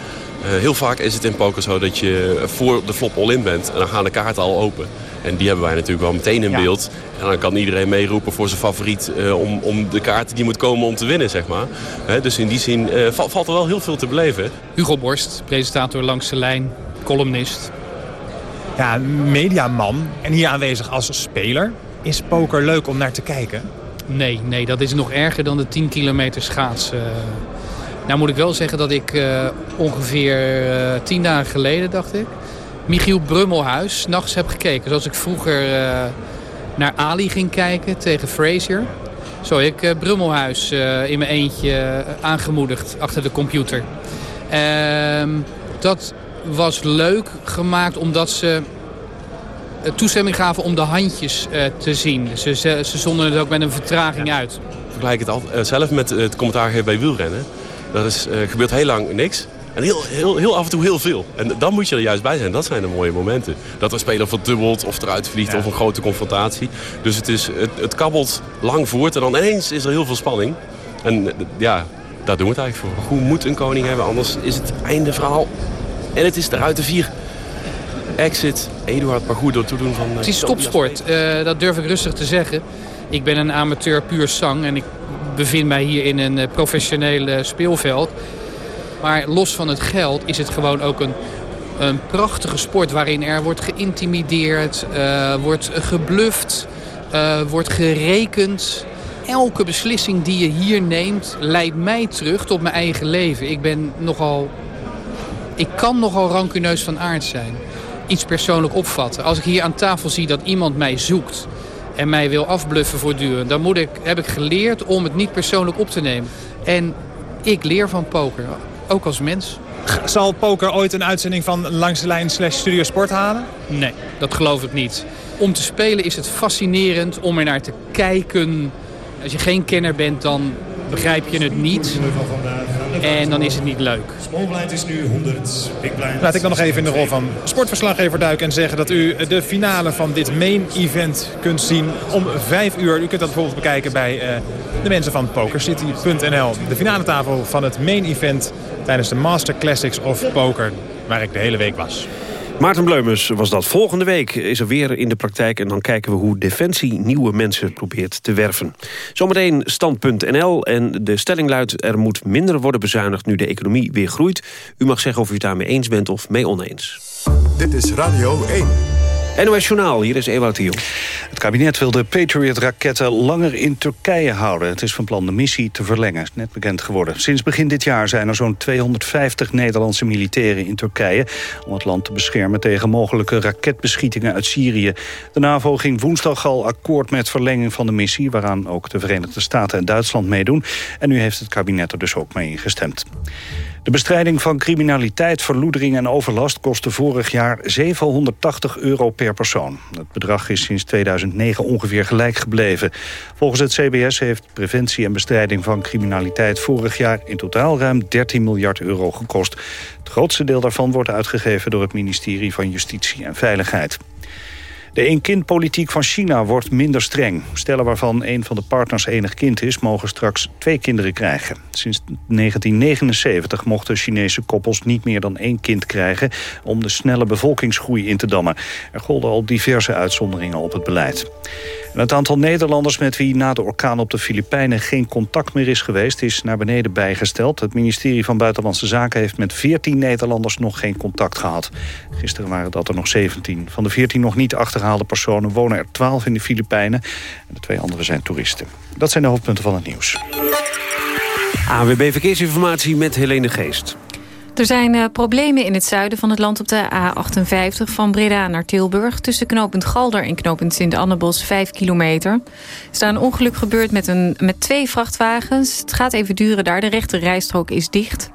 heel vaak is het in poker zo dat je voor de flop all-in bent en dan gaan de kaarten al open. En die hebben wij natuurlijk wel meteen in ja. beeld. En dan kan iedereen meeroepen voor zijn favoriet uh, om, om de kaarten die moet komen om te winnen, zeg maar. He, dus in die zin uh, val, valt er wel heel veel te beleven. Hugo Borst, presentator langs de lijn, columnist. Ja, mediaman en hier aanwezig als speler. Is poker leuk om naar te kijken? Nee, nee, dat is nog erger dan de 10 kilometer schaatsen. Nou moet ik wel zeggen dat ik uh, ongeveer tien dagen geleden, dacht ik... Michiel Brummelhuis nachts heb gekeken. Zoals ik vroeger uh, naar Ali ging kijken tegen Frazier. Zo heb ik Brummelhuis in mijn eentje aangemoedigd achter de computer. Ehm, dat was leuk gemaakt omdat ze toestemming gaven om de handjes te zien. Ze, ze, ze zonden het ook met een vertraging ja. uit. Ik vergelijk het al, zelf met het commentaar geven bij wielrennen. Dat is, gebeurt heel lang niks. En heel, heel, heel af en toe heel veel. En dan moet je er juist bij zijn. Dat zijn de mooie momenten. Dat een speler verdubbelt of eruit vliegt ja. of een grote confrontatie. Dus het, is, het, het kabbelt lang voort en dan ineens is er heel veel spanning. En ja, daar doen we het eigenlijk voor. Hoe moet een koning hebben, anders is het einde verhaal. En het is de vier. Exit, Eduard Pargoed door toedoen van... Het is topsport, uh, dat durf ik rustig te zeggen. Ik ben een amateur puur zang en ik bevind mij hier in een professioneel speelveld. Maar los van het geld is het gewoon ook een, een prachtige sport... waarin er wordt geïntimideerd, uh, wordt gebluft, uh, wordt gerekend. Elke beslissing die je hier neemt leidt mij terug tot mijn eigen leven. Ik ben nogal... Ik kan nogal rancuneus van aard zijn. Iets persoonlijk opvatten. Als ik hier aan tafel zie dat iemand mij zoekt en mij wil afbluffen voortdurend... dan moet ik, heb ik geleerd om het niet persoonlijk op te nemen. En ik leer van poker. Ook als mens. Zal poker ooit een uitzending van Langs de Lijn slash Studio Sport halen? Nee, dat geloof ik niet. Om te spelen is het fascinerend om er naar te kijken. Als je geen kenner bent, dan begrijp je het niet. En dan is het niet leuk. Smallblind is nu 100, Big Blind... Laat ik dan nog even in de rol van sportverslaggever duiken en zeggen dat u de finale van dit main event kunt zien om 5 uur. U kunt dat bijvoorbeeld bekijken bij uh, de mensen van PokerCity.nl. De finale tafel van het main event tijdens de Master Classics of Poker. waar ik de hele week was. Maarten Bleumers was dat. Volgende week is er weer in de praktijk... en dan kijken we hoe Defensie nieuwe mensen probeert te werven. Zometeen stand.nl en de stelling luidt... er moet minder worden bezuinigd nu de economie weer groeit. U mag zeggen of u het daarmee eens bent of mee oneens. Dit is Radio 1. NOS Journaal, hier is Ewout Hiel. Het kabinet wil de Patriot-raketten langer in Turkije houden. Het is van plan de missie te verlengen, net bekend geworden. Sinds begin dit jaar zijn er zo'n 250 Nederlandse militairen in Turkije... om het land te beschermen tegen mogelijke raketbeschietingen uit Syrië. De NAVO ging woensdag al akkoord met verlenging van de missie... waaraan ook de Verenigde Staten en Duitsland meedoen. En nu heeft het kabinet er dus ook mee ingestemd. De bestrijding van criminaliteit, verloedering en overlast kostte vorig jaar 780 euro per persoon. Het bedrag is sinds 2009 ongeveer gelijk gebleven. Volgens het CBS heeft preventie en bestrijding van criminaliteit vorig jaar in totaal ruim 13 miljard euro gekost. Het grootste deel daarvan wordt uitgegeven door het ministerie van Justitie en Veiligheid. De één-kind-politiek van China wordt minder streng. Stellen waarvan een van de partners enig kind is... mogen straks twee kinderen krijgen. Sinds 1979 mochten Chinese koppels niet meer dan één kind krijgen... om de snelle bevolkingsgroei in te dammen. Er golden al diverse uitzonderingen op het beleid. Het aantal Nederlanders met wie na de orkaan op de Filipijnen... geen contact meer is geweest, is naar beneden bijgesteld. Het ministerie van Buitenlandse Zaken heeft met 14 Nederlanders... nog geen contact gehad. Gisteren waren dat er nog 17. Van de 14 nog niet achterhaalde personen wonen er 12 in de Filipijnen. En de twee andere zijn toeristen. Dat zijn de hoofdpunten van het nieuws. AWB Verkeersinformatie met Helene Geest. Er zijn uh, problemen in het zuiden van het land op de A58... van Breda naar Tilburg. Tussen knooppunt Galder en knooppunt Sint-Annebos 5 kilometer. Er is daar een ongeluk gebeurd met, een, met twee vrachtwagens. Het gaat even duren daar. De rechte rijstrook is dicht.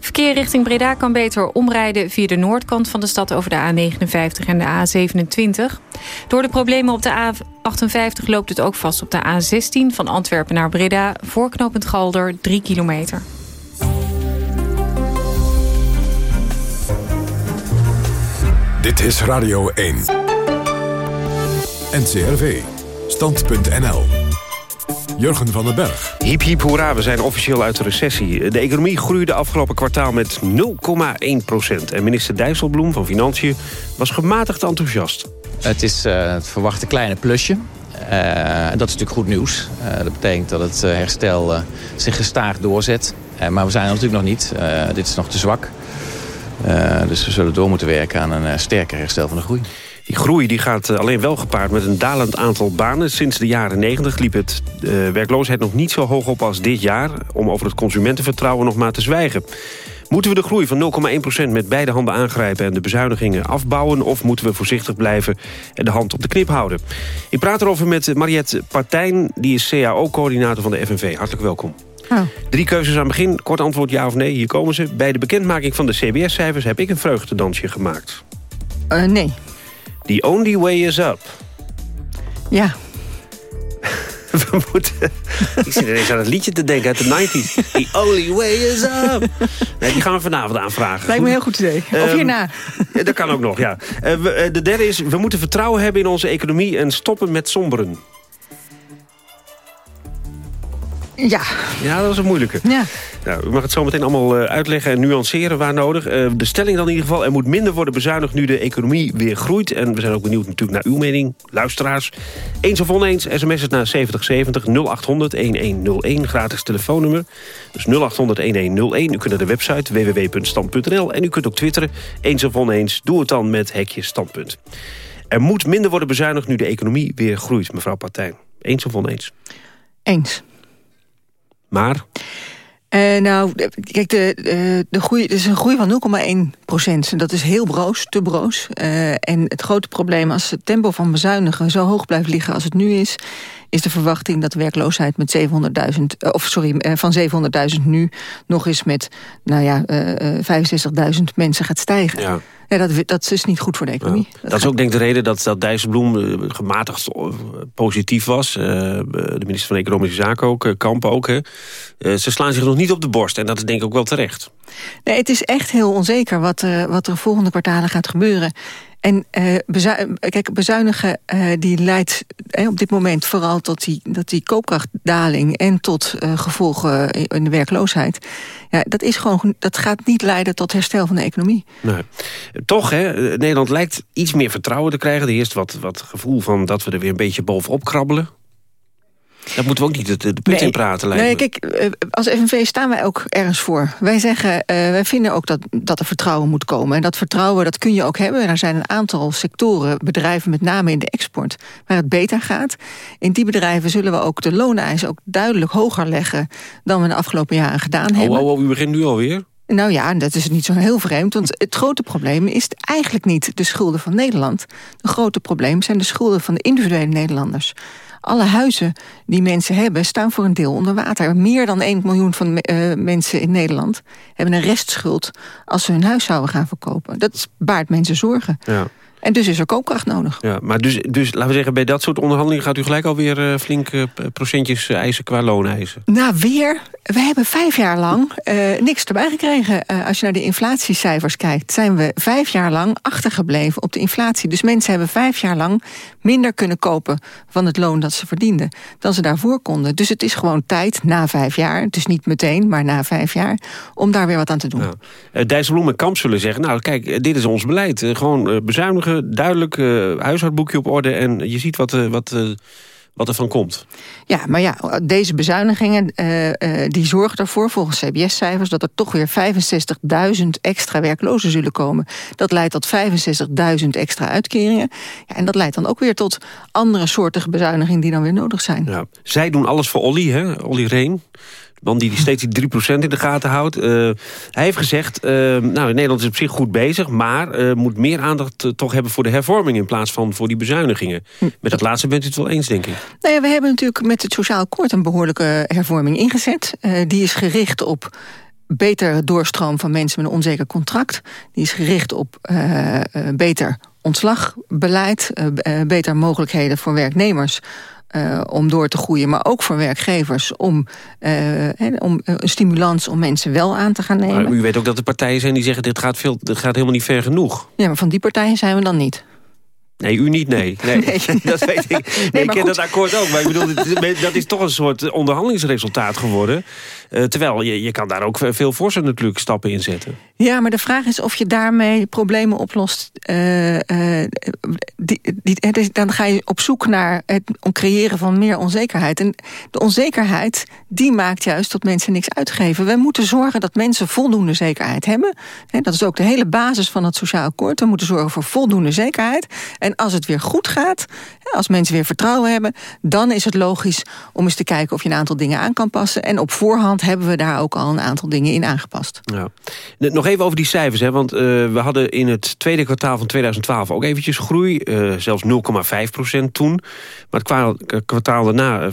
Verkeer richting Breda kan beter omrijden via de noordkant van de stad... over de A59 en de A27. Door de problemen op de A58 loopt het ook vast op de A16... van Antwerpen naar Breda, voor knooppunt Galder 3 kilometer. Dit is Radio 1. NCRV. Stand.nl. Jurgen van den Berg. Hiep hiep hoera, we zijn officieel uit de recessie. De economie groeide afgelopen kwartaal met 0,1 procent. En minister Dijsselbloem van Financiën was gematigd enthousiast. Het is uh, het verwachte kleine plusje. Uh, dat is natuurlijk goed nieuws. Uh, dat betekent dat het herstel zich gestaag doorzet. maar we zijn er natuurlijk nog niet. dit is nog te zwak. Uh, dus we zullen door moeten werken aan een uh, sterker herstel van de groei. Die groei die gaat uh, alleen wel gepaard met een dalend aantal banen. Sinds de jaren 90 liep het werkloosheid nog niet zo hoog op als dit jaar... om over het consumentenvertrouwen nog maar te zwijgen. Moeten we de groei van 0,1% met beide handen aangrijpen... en de bezuinigingen afbouwen... of moeten we voorzichtig blijven en de hand op de knip houden? Ik praat erover met Mariette Partijn, die is CAO-coördinator van de FNV. Hartelijk welkom. Oh. Drie keuzes aan het begin. Kort antwoord ja of nee. Hier komen ze. Bij de bekendmaking van de CBS-cijfers heb ik een vreugdedansje gemaakt. Uh, nee. The only way is up. Ja. We moeten... ik zit ineens aan het liedje te denken uit de 90s. The only way is up. Nee, die gaan we vanavond aanvragen. Lijkt me een heel goed idee. Of Um, hierna. dat kan ook nog, ja. Uh, we, uh, de derde is, we moeten vertrouwen hebben in onze economie... en stoppen met somberen. Ja. Ja, dat is een moeilijke. Ja. Nou, u mag het zo meteen allemaal uh, uitleggen en nuanceren waar nodig. Uh, de stelling dan in ieder geval, er moet minder worden bezuinigd... nu de economie weer groeit. En we zijn ook benieuwd natuurlijk naar uw mening, luisteraars. Eens of oneens, sms het naar 7070 0800-1101, gratis telefoonnummer. Dus 0800-1101. U kunt naar de website www.stand.nl. En u kunt ook twitteren, eens of oneens. Doe het dan met hekje standpunt. Er moet minder worden bezuinigd nu de economie weer groeit, mevrouw Partijn. Eens of oneens? Eens. Maar? Uh, nou, kijk, de, uh, de groei, het is een groei van 0,1 procent. Dat is heel broos, te broos. Uh, en het grote probleem, als het tempo van bezuinigen zo hoog blijft liggen als het nu is... is de verwachting dat de werkloosheid met 700.000, of sorry, van 700.000 nu nog eens met, nou ja, 65.000 mensen gaat stijgen. Ja. Ja, dat, dat is niet goed voor de economie. Ja. Dat, dat is ook denk ik de reden dat, dat Dijsselbloem uh, gematigd uh, positief was. Uh, de minister van Economische Zaken ook, Kamp ook. Hè. ze slaan zich nog niet op de borst en dat is denk ik ook wel terecht. Nee, het is echt heel onzeker wat, wat er volgende kwartalen gaat gebeuren. En bezu kijk, bezuinigen uh, die leidt eh, op dit moment vooral tot die, dat die koopkrachtdaling... en tot gevolgen in de werkloosheid. Ja, dat, is gewoon, dat gaat niet leiden tot herstel van de economie. Nee. Toch, hè, Nederland lijkt iets meer vertrouwen te krijgen. Er eerst wat, wat gevoel van dat we er weer een beetje bovenop krabbelen. Daar moeten we ook niet de, de put in praten. Nee, kijk, eh, als FNV staan wij ook ergens voor. Wij zeggen, uh, wij vinden ook dat, dat er vertrouwen moet komen. En dat vertrouwen, dat kun je ook hebben. En er zijn een aantal sectoren, bedrijven met name in de export... waar het beter gaat. In die bedrijven zullen we ook de looneisen ook duidelijk hoger leggen... dan we de afgelopen jaren gedaan oh, hebben. Oh, oh, u begint nu alweer? Nou ja, dat is niet zo heel vreemd. Want het grote probleem is eigenlijk niet de schulden van Nederland. Het grote probleem zijn de schulden van de individuele Nederlanders alle huizen die mensen hebben staan voor een deel onder water. Meer dan 1 miljoen van uh, mensen in Nederland hebben een restschuld... als ze hun huis zouden gaan verkopen. Dat baart mensen zorgen. Ja. En dus is er koopkracht nodig. Ja, maar dus, dus laten we zeggen, bij dat soort onderhandelingen... gaat u gelijk alweer uh, flink uh, procentjes eisen qua looneisen? Nou, weer. We hebben vijf jaar lang uh, niks erbij gekregen. als je naar de inflatiecijfers kijkt... zijn we vijf jaar lang achtergebleven op de inflatie. Dus mensen hebben vijf jaar lang minder kunnen kopen... van het loon dat ze verdienden, dan ze daarvoor konden. Dus het is gewoon tijd, na vijf jaar... het is niet meteen, maar na vijf jaar... om daar weer wat aan te doen. Ja. Dijsselbloem en Kamp zullen zeggen... nou, kijk, dit is ons beleid. gewoon bezuinigen duidelijk uh, huishoudboekje op orde... en je ziet wat, uh, wat, uh, wat er van komt. Ja, maar ja, deze bezuinigingen die zorgen ervoor... volgens CBS-cijfers dat er toch weer 65.000 extra werklozen zullen komen. Dat leidt tot 65.000 extra uitkeringen. Ja, en dat leidt dan ook weer tot andere soorten bezuinigingen... die dan weer nodig zijn. Ja. Zij doen alles voor Olly, hè? Olly Reen man die steeds die 3% in de gaten houdt. Uh, hij heeft gezegd, uh, nou, Nederland is op zich goed bezig... maar uh, moet meer aandacht toch hebben voor de hervorming... in plaats van voor die bezuinigingen. Hm. Met dat laatste bent u het wel eens, denk ik. Nou ja, we hebben natuurlijk met het Sociaal Akkoord... een behoorlijke hervorming ingezet. die is gericht op beter doorstroom van mensen met een onzeker contract. Die is gericht op beter ontslagbeleid... beter mogelijkheden voor werknemers uh, om door te groeien, maar ook voor werkgevers... om, uh, om een stimulans om mensen wel aan te gaan nemen. Maar u weet ook dat er partijen zijn die zeggen... dit gaat, veel, dit gaat helemaal niet ver genoeg. Ja, maar van die partijen zijn we dan niet. Nee, u niet, nee. nee. dat weet ik. Nee, nee ik ken dat akkoord ook. Maar ik bedoel, dat is toch een soort onderhandelingsresultaat geworden. Uh, terwijl je, je kan daar ook veel forser natuurlijk stappen in zetten. Ja, maar de vraag is of je daarmee problemen oplost. Uh, uh, die, die, dan ga je op zoek naar het creëren van meer onzekerheid. En de onzekerheid, die maakt juist dat mensen niks uitgeven. We moeten zorgen dat mensen voldoende zekerheid hebben. dat is ook de hele basis van het sociaal akkoord. We moeten zorgen voor voldoende zekerheid. En als het weer goed gaat, als mensen weer vertrouwen hebben... dan is het logisch om eens te kijken of je een aantal dingen aan kan passen. En op voorhand hebben we daar ook al een aantal dingen in aangepast. Ja. Nog even over die cijfers, hè, want uh, we hadden in het tweede kwartaal van 2012 ook eventjes groei. Uh, zelfs 0,5 procent toen. Maar het kwartaal daarna uh,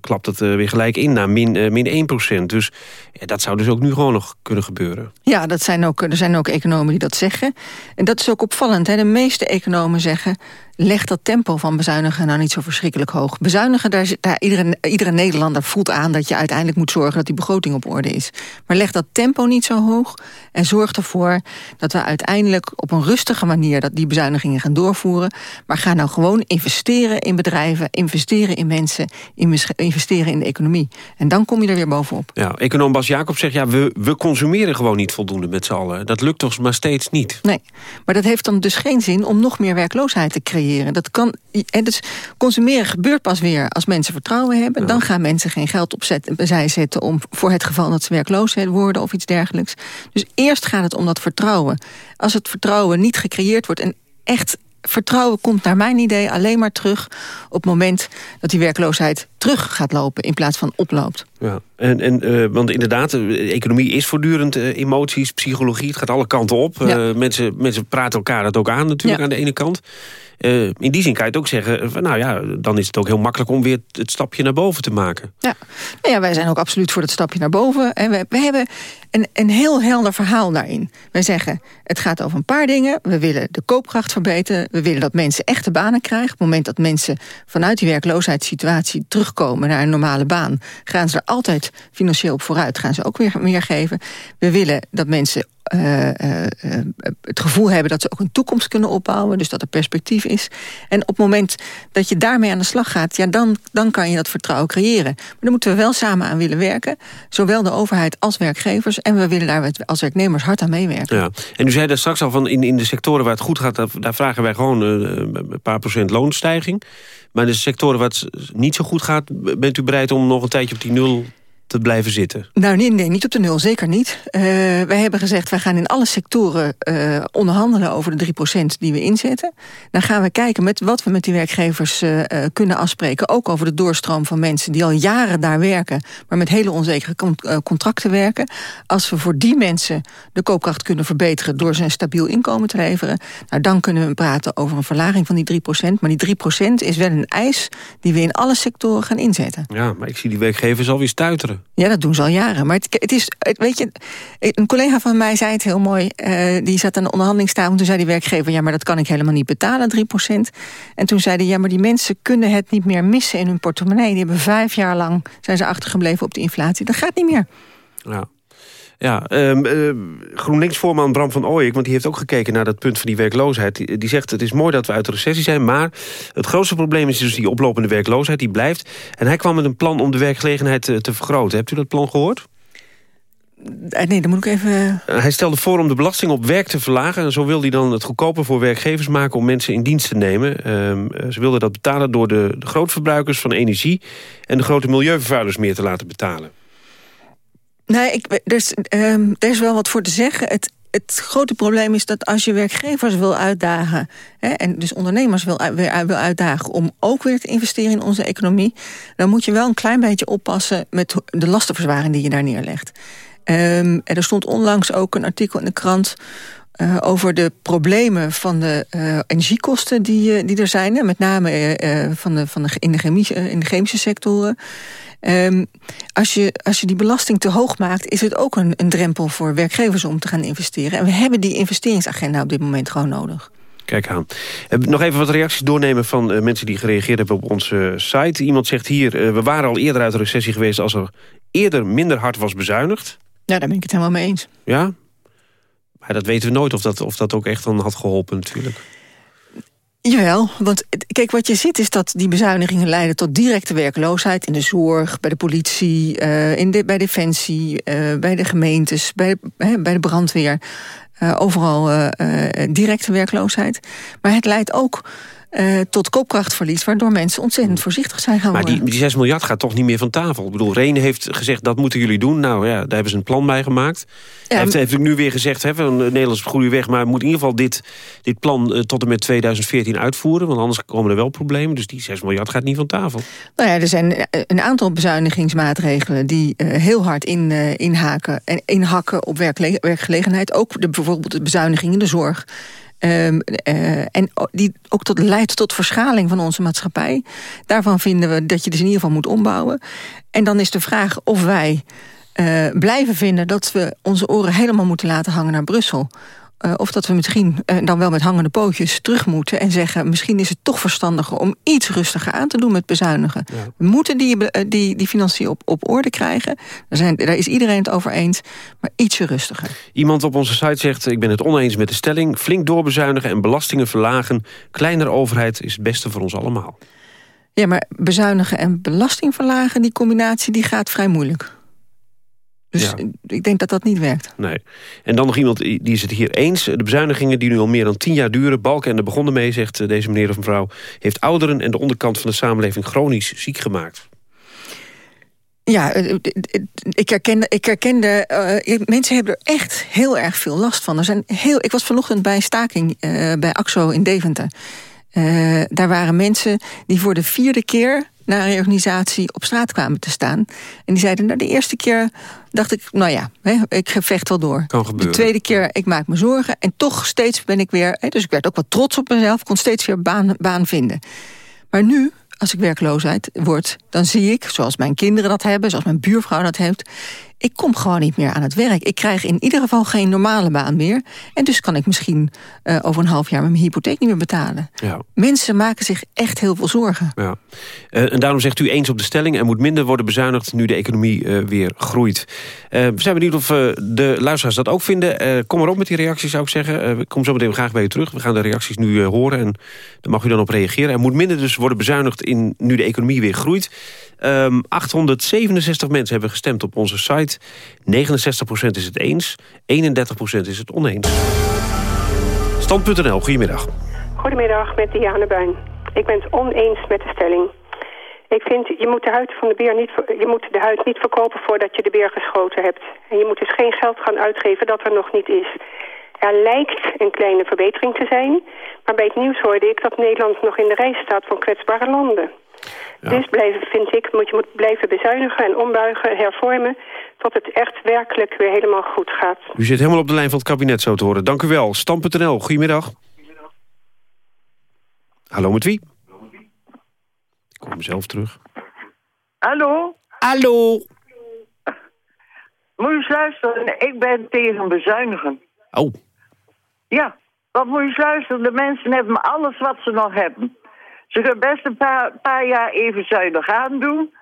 klapt het weer gelijk in naar min, min 1 procent. Dus dat zou dus ook nu gewoon nog kunnen gebeuren. Ja, dat zijn ook, er zijn ook economen die dat zeggen. En dat is ook opvallend. Hè. De meeste economen zeggen leg dat tempo van bezuinigen nou niet zo verschrikkelijk hoog. Bezuinigen, daar, daar iedere, iedere Nederlander voelt aan dat je uiteindelijk moet zorgen dat die begroting op orde is. Maar leg dat tempo niet zo hoog en zorg ervoor dat we uiteindelijk op een rustige manier dat die bezuinigingen gaan doorvoeren. Maar ga nou gewoon investeren in bedrijven, investeren in mensen, investeren in de economie. En dan kom je er weer bovenop. Ja, econoom Bas Jacob zegt, ja, we, we consumeren gewoon niet voldoende met z'n allen. Dat lukt toch maar steeds niet. Nee, maar dat heeft dan dus geen zin om nog meer werkloosheid te creëren dat kan, en dus consumeren gebeurt pas weer als mensen vertrouwen hebben. Dan gaan mensen geen geld opzij zetten om, voor het geval dat ze werkloos worden of iets dergelijks. Dus eerst gaat het om dat vertrouwen. Als het vertrouwen niet gecreëerd wordt en echt vertrouwen komt naar mijn idee alleen maar terug... op het moment dat die werkloosheid terug gaat lopen... in plaats van oploopt. Ja, en, en, uh, want inderdaad, de economie is voortdurend uh, emoties, psychologie. Het gaat alle kanten op. Ja. Uh, mensen, mensen praten elkaar dat ook aan natuurlijk aan de ene kant. Uh, in die zin kan je het ook zeggen, van, nou ja, dan is het ook heel makkelijk om weer het stapje naar boven te maken. Ja, nou ja wij zijn ook absoluut voor het stapje naar boven. En we, we hebben een, een heel helder verhaal daarin. Wij zeggen, het gaat over een paar dingen. We willen de koopkracht verbeteren. We willen dat mensen echte banen krijgen. Op het moment dat mensen vanuit die werkloosheidssituatie terugkomen naar een normale baan, gaan ze er altijd financieel op vooruit. Gaan ze ook weer meer geven. We willen dat mensen het gevoel hebben dat ze ook een toekomst kunnen opbouwen. Dus dat er perspectief is. En op het moment dat je daarmee aan de slag gaat... Ja, dan, dan kan je dat vertrouwen creëren. Maar daar moeten we wel samen aan willen werken. Zowel de overheid als werkgevers. En we willen daar als werknemers hard aan meewerken. Ja. En u zei daar straks al van in, in de sectoren waar het goed gaat... daar, vragen wij gewoon een paar procent loonstijging. Maar in de sectoren waar het niet zo goed gaat... bent u bereid om nog een tijdje op die nul te blijven zitten? Nou, nee, nee niet op de nul, zeker niet. Uh, wij hebben gezegd, wij gaan in alle sectoren uh, onderhandelen over de 3% die we inzetten. Dan gaan we kijken met wat we met die werkgevers uh, kunnen afspreken. Ook over de doorstroom van mensen die al jaren daar werken... maar met hele onzekere contracten werken. Als we voor die mensen de koopkracht kunnen verbeteren... door ze een stabiel inkomen te leveren... Nou, dan kunnen we praten over een verlaging van die 3%. Maar die 3% is wel een eis die we in alle sectoren gaan inzetten. Ja, maar ik zie die werkgevers alweer stuiteren. Ja, dat doen ze al jaren. Maar het, het is, weet je, een collega van mij zei het heel mooi. Uh, die zat aan de onderhandelingstafel. Toen zei die werkgever, ja, maar dat kan ik helemaal niet betalen, 3%. En toen zei hij, ja, maar die mensen kunnen het niet meer missen in hun portemonnee. Die hebben vijf jaar lang, zijn ze achtergebleven op de inflatie. Dat gaat niet meer. Ja. Ja, um, uh, GroenLinks-voorman Bram van Ooyek... want die heeft ook gekeken naar dat punt van die werkloosheid. Die, die, zegt, het is mooi dat we uit de recessie zijn... maar het grootste probleem is dus die oplopende werkloosheid, die blijft. En hij kwam met een plan om de werkgelegenheid te, te vergroten. Hebt u dat plan gehoord? Eh, nee, dan moet ik even... Uh, hij stelde voor om de belasting op werk te verlagen... en zo wil hij dan het goedkoper voor werkgevers maken... om mensen in dienst te nemen. Uh, ze wilden dat betalen door de, de grootverbruikers van energie... en de grote milieuvervuilers meer te laten betalen. Nee, ik, er, is, um, er is wel wat voor te zeggen. Het, het grote probleem is dat als je werkgevers wil uitdagen... Hè, en dus ondernemers wil, wil uitdagen om ook weer te investeren in onze economie... dan moet je wel een klein beetje oppassen met de lastenverzwaring die je daar neerlegt. Um, er stond onlangs ook een artikel in de krant... Uh, over de problemen van de uh, energiekosten die, uh, die er zijn. Met name van de, van de, in, de in de chemische sectoren. Um, als, je, als je die belasting te hoog maakt... is het ook een, een drempel voor werkgevers om te gaan investeren. En we hebben die investeringsagenda op dit moment gewoon nodig. Kijk aan. Nog even wat reacties doornemen van uh, mensen die gereageerd hebben op onze site. Iemand zegt hier, uh, we waren al eerder uit de recessie geweest... als er eerder minder hard was bezuinigd. Ja, daar ben ik het helemaal mee eens. Ja? Maar dat weten we nooit of dat, of dat ook echt dan had geholpen natuurlijk. Jawel, want kijk, wat je ziet is dat die bezuinigingen leiden tot directe werkloosheid in de zorg, bij de politie, uh, in de, bij Defensie, uh, bij de gemeentes, bij, bij de brandweer. overal directe werkloosheid. Maar het leidt ook uh, tot koopkrachtverlies... waardoor mensen ontzettend voorzichtig zijn gaan maar worden. Maar die, die 6 miljard gaat toch niet meer van tafel? Ik bedoel, Rene heeft gezegd, dat moeten jullie doen. Nou ja, daar hebben ze een plan bij gemaakt. Ja, Hij heeft, heeft nu weer gezegd, hè, van Nederlands goede weg... maar moet in ieder geval dit, dit plan uh, tot en met 2014 uitvoeren... want anders komen er wel problemen. Dus die 6 miljard gaat niet van tafel. Nou ja, er zijn een aantal bezuinigingsmaatregelen... die uh, heel hard in, inhaken en inhakken op werkgelegenheid. Ook de, bijvoorbeeld de bezuiniging in de zorg... Um, uh, en die ook tot, leidt tot verschaling van onze maatschappij. Daarvan vinden we dat je dus in ieder geval moet ombouwen. En dan is de vraag of wij uh, blijven vinden... dat we onze oren helemaal moeten laten hangen naar Brussel. Uh, of dat we misschien uh, dan wel met hangende pootjes terug moeten... en zeggen, misschien is het toch verstandiger om iets rustiger aan te doen met bezuinigen. Ja. We moeten die, uh, die, die financiën op, op orde krijgen. Daar, zijn, daar is iedereen het over eens, maar ietsje rustiger. Iemand op onze site zegt, ik ben het oneens met de stelling... flink doorbezuinigen en belastingen verlagen. Kleinere overheid is het beste voor ons allemaal. Ja, maar bezuinigen en belasting verlagen... die combinatie die gaat vrij moeilijk. Dus ja. ik denk dat dat niet werkt. Nee. En dan nog iemand die is het hier eens. De bezuinigingen die nu al meer dan tien jaar duren... Balken en de begonnen mee, zegt deze meneer of mevrouw... heeft ouderen en de onderkant van de samenleving chronisch ziek gemaakt. Ja, ik herkende, ik herkende uh, mensen hebben er echt heel erg veel last van. Er zijn heel, ik was vanochtend bij een staking uh, bij AXO in Deventer. Uh, daar waren mensen die voor de vierde keer naar een reorganisatie op straat kwamen te staan. En die zeiden, nou de eerste keer dacht ik, nou ja, hè, ik vecht wel door. Kan gebeuren. De tweede keer, ik maak me zorgen. En toch steeds ben ik weer, hè, dus ik werd ook wat trots op mezelf, kon steeds weer baan, baan vinden. Maar nu als ik werkloosheid word, dan zie ik, zoals mijn kinderen dat hebben... zoals mijn buurvrouw dat heeft, ik kom gewoon niet meer aan het werk. Ik krijg in ieder geval geen normale baan meer. En dus kan ik misschien uh, over een half jaar mijn hypotheek niet meer betalen. Ja. Mensen maken zich echt heel veel zorgen. Ja. Uh, en daarom zegt u eens op de stelling... er moet minder worden bezuinigd nu de economie uh, weer groeit. we zijn benieuwd of de luisteraars dat ook vinden. kom maar op met die reacties, zou ik zeggen. ik kom zo meteen graag bij u terug. We gaan de reacties nu horen en daar mag u dan op reageren. Er moet minder dus worden bezuinigd in, nu de economie weer groeit. Um, 867 mensen hebben gestemd op onze site. 69% is het eens, 31% is het oneens. Stand.nl, goedemiddag. Goedemiddag, met Diane Buin. Ik ben het oneens met de stelling. Ik vind, je moet de huid van de beer niet, je moet de huid niet verkopen voordat je de beer geschoten hebt. En je moet dus geen geld gaan uitgeven dat er nog niet is. Er lijkt een kleine verbetering te zijn, maar bij het nieuws hoorde ik dat Nederland nog in de rij staat van kwetsbare landen. Ja. Dus blijven, vind ik, moet je moet blijven bezuinigen en ombuigen, hervormen... tot het echt werkelijk weer helemaal goed gaat. U zit helemaal op de lijn van het kabinet zo te horen. Dank u wel. Stam.nl, goedemiddag. Hallo, met wie? Ik kom mezelf terug. Hallo? Hallo? Moet je eens luisteren, ik ben tegen bezuinigen. Oh. Ja, wat moet je eens luisteren, de mensen hebben alles wat ze nog hebben. Ze gaan best een paar, paar jaar even zuinig aan doen.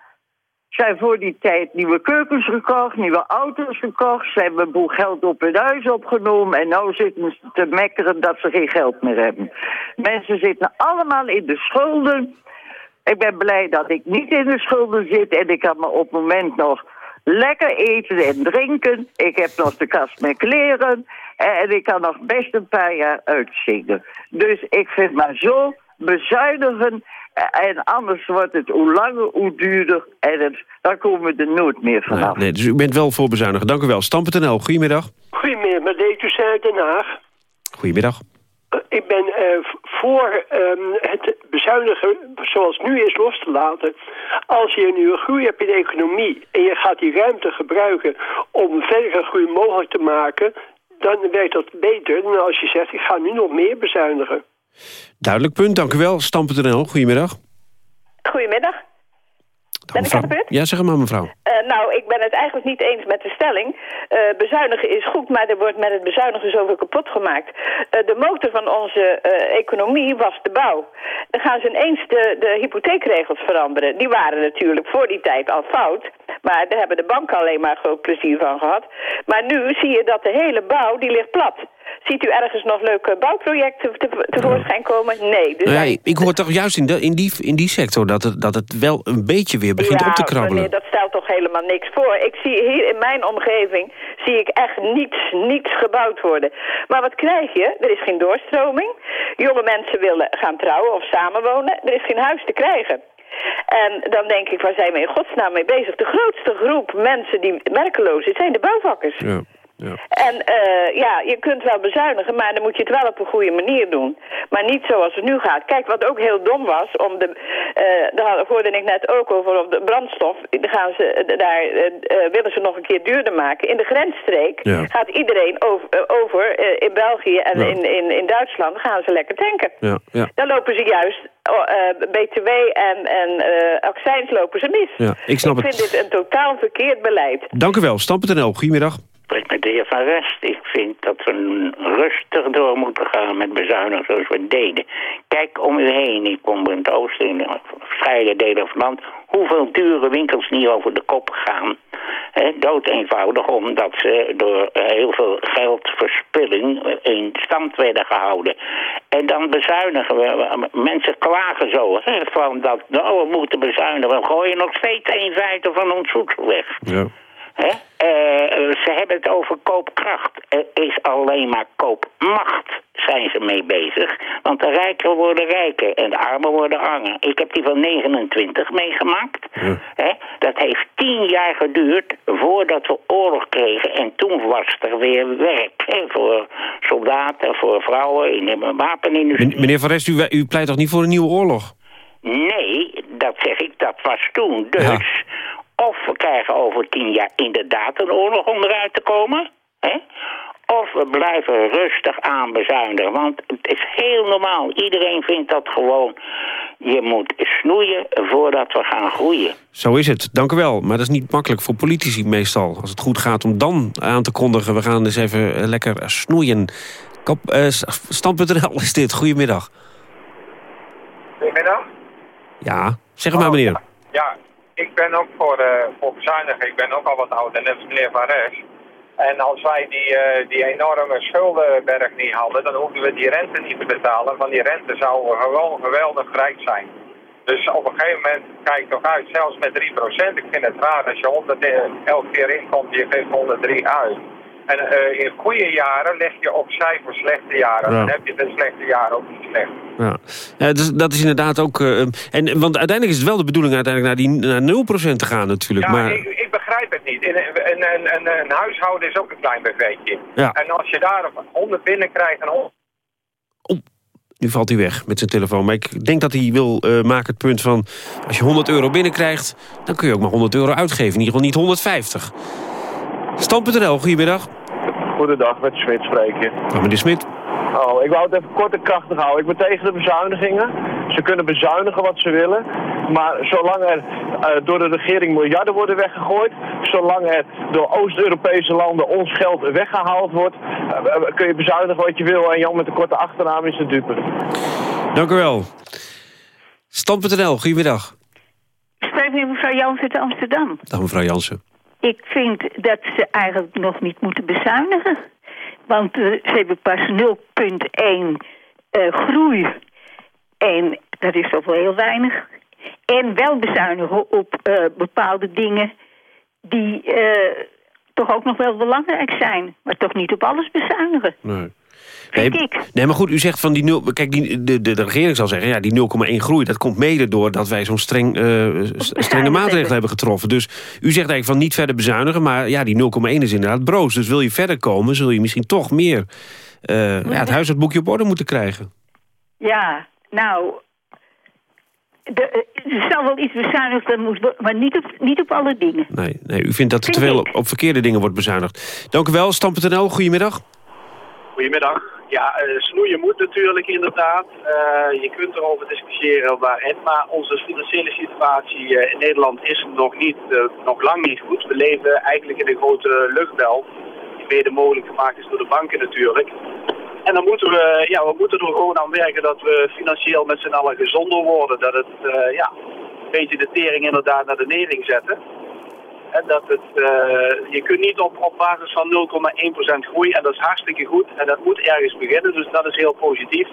Hebben voor die tijd nieuwe keukens gekocht, nieuwe auto's gekocht. Ze hebben een boel geld op hun huis opgenomen. En nu zitten ze te mekkeren dat ze geen geld meer hebben. Mensen zitten allemaal in de schulden. Ik ben blij dat ik niet in de schulden zit. En ik kan me op het moment nog lekker eten en drinken. Ik heb nog de kast met kleren. En ik kan nog best een paar jaar uitzingen. Dus ik vind maar zo bezuinigen. En anders wordt het hoe langer, hoe duurder. En het, dan komen we er nooit meer vanaf. Nee, nee, dus u bent wel voor bezuinigen. Dank u wel. Stam.nl, goedemiddag. Goedemiddag, Detus uit Den Haag. Goedemiddag. Uh, ik ben uh, voor um, het bezuinigen zoals het nu is los te laten. Als je nu een groei hebt in de economie en je gaat die ruimte gebruiken om verdere groei mogelijk te maken, dan werkt dat beter dan als je zegt ik ga nu nog meer bezuinigen. Duidelijk punt, dank u wel. Stam.nl, goedemiddag. Goedemiddag. Ben ik aan de? Ja, zeg maar mevrouw. Uh, nou, ik ben het eigenlijk niet eens met de stelling. Uh, bezuinigen is goed, maar er wordt met het bezuinigen zoveel kapot gemaakt. Uh, de motor van onze economie was de bouw. Dan gaan ze ineens de, de hypotheekregels veranderen. Die waren natuurlijk voor die tijd al fout. Maar daar hebben de banken alleen maar groot plezier van gehad. Maar nu zie je dat de hele bouw, die ligt plat. Ziet u ergens nog leuke bouwprojecten te, tevoorschijn komen? Nee. Dus nee ik hoor toch juist in, de, in, die, in die sector dat het, dat het wel een beetje weer begint op te krabbelen. Nee, dat stelt toch helemaal niks voor. Ik zie hier in mijn omgeving zie ik echt niets, niets gebouwd worden. Maar wat krijg je? Er is geen doorstroming. Jonge mensen willen gaan trouwen of samenwonen. Er is geen huis te krijgen. En dan denk ik, waar zijn we in godsnaam mee bezig? De grootste groep mensen die werkeloos zijn, zijn de bouwvakkers. Ja. Ja. En uh, ja, je kunt wel bezuinigen, maar dan moet je het wel op een goede manier doen. Maar niet zoals het nu gaat. Kijk, wat ook heel dom was, om de, uh, daar hoorde ik net ook over, op de brandstof. Gaan ze, daar uh, willen ze nog een keer duurder maken. In de grensstreek ja. gaat iedereen over, over in België en ja. in, in, in Duitsland gaan ze lekker tanken. Ja. Ja. Dan lopen ze juist BTW en, en accijns lopen ze mis. Ja, ik snap ik het. vind dit een totaal verkeerd beleid. Dank u wel. Stam.nl, goedemiddag met de heer Van Rest. Ik vind dat we rustig door moeten gaan met bezuinigen zoals we deden. Kijk om u heen. Ik kom in het oosten, in verschillende delen van het land. Hoeveel dure winkels niet over de kop gaan. He, dood eenvoudig omdat ze door heel veel geldverspilling in stand werden gehouden. En dan bezuinigen we. Mensen klagen zo van dat nou, we moeten bezuinigen. We gooien nog steeds een vijfde van ons voedsel weg. Ja. He? Uh, ze hebben het over koopkracht. Er is alleen maar koopmacht zijn ze mee bezig. Want de rijken worden rijker en de armen worden armer. Ik heb die van 29 meegemaakt. Ja. dat heeft tien jaar geduurd voordat we oorlog kregen. En toen was er weer werk voor soldaten, voor vrouwen in de wapenindustrie. Meneer Van Rest, u, u pleit toch niet voor een nieuwe oorlog? Nee, dat zeg ik, dat was toen. Dus... Ja. Of we krijgen over tien jaar inderdaad een oorlog om eruit te komen. Hè? Of we blijven rustig aan bezuinigen. Want het is heel normaal. Iedereen vindt dat gewoon. Je moet snoeien voordat we gaan groeien. Zo is het, dank u wel. Maar dat is niet makkelijk voor politici meestal. Als het goed gaat om dan aan te kondigen... we gaan eens even eh, lekker snoeien. Kop, uh, Stand.nl is dit, goedemiddag. Goedemiddag. Ja, zeg het maar meneer. Ja, ik ben ook voor, uh, voor bezuinigen. Ik ben ook al wat ouder, net als meneer Van Res. En als wij die, uh, die enorme schuldenberg niet hadden, dan hoefden we die rente niet te betalen. Want die rente zou gewoon geweldig rijk zijn. Dus op een gegeven moment kijk toch uit, zelfs met 3%. Ik vind het raar als je 100 elke keer inkomt, je geeft 103 uit. En uh, in goede jaren leg je opzij voor slechte jaren. Ja. Dan heb je de slechte jaren ook niet slecht. Ja, ja dus dat is inderdaad ook... Uh, en, want uiteindelijk is het wel de bedoeling uiteindelijk naar, die, naar 0% te gaan natuurlijk. Ja, maar... ik, ik begrijp het niet. Een, een, een, een, huishouden is ook een klein BV'tje. Ja. En als je daar 100 binnenkrijgt en... Oh, nu valt hij weg met zijn telefoon. Maar ik denk dat hij wil uh, maken het punt van... als je 100 euro binnenkrijgt, dan kun je ook maar 100 euro uitgeven. In ieder geval niet 150. Stam.nl, goedemiddag. Goedendag, met Smit spreken. Dag meneer Smit. Oh, ik wou het even kort en krachtig houden. Ik ben tegen de bezuinigingen. Ze kunnen bezuinigen wat ze willen. Maar zolang er uh, door de regering miljarden worden weggegooid... zolang er door Oost-Europese landen ons geld weggehaald wordt... Uh, kun je bezuinigen wat je wil en Jan met een korte achternaam is de dupe. Dank u wel. Stand.nl, goedemiddag. Spreek met mevrouw Jansen uit Amsterdam. Dag mevrouw Jansen. Ik vind dat ze eigenlijk nog niet moeten bezuinigen. Want uh, ze hebben pas 0,1 uh, groei. En dat is toch wel heel weinig. En wel bezuinigen op uh, bepaalde dingen die toch ook nog wel belangrijk zijn. Maar toch niet op alles bezuinigen. Nee. Nee, nee, maar goed, u zegt van die nul. Kijk, die, de, de, de regering zal zeggen, ja, die 0,1 groei, dat komt mede doordat wij zo'n streng, uh, strenge maatregelen hebben getroffen. Dus u zegt eigenlijk van niet verder bezuinigen, maar ja, die 0,1 is inderdaad broos. Dus wil je verder komen, zul je misschien toch meer uh, ja, het huishoudboekje op orde moeten krijgen. Ja, nou, de, er zal wel iets bezuinigd moeten maar niet op, niet op alle dingen. Nee, nee u vindt dat er te veel op, op, verkeerde dingen wordt bezuinigd. Dank u wel, Stam.nl, goedemiddag. Goedemiddag. Ja, uh, snoeien moet natuurlijk inderdaad. Uh, je kunt erover discussiëren waarin, maar onze financiële situatie uh, in Nederland is nog, niet, nog lang niet goed. We leven eigenlijk in een grote luchtbel, die mede mogelijk gemaakt is door de banken natuurlijk. En dan moeten we, ja, we moeten er gewoon aan werken dat we financieel met z'n allen gezonder worden. Dat het, ja, een beetje de tering inderdaad naar de nering zetten. En dat het, uh, je kunt niet op, op basis van 0,1% groei en dat is hartstikke goed. En dat moet ergens beginnen, dus dat is heel positief.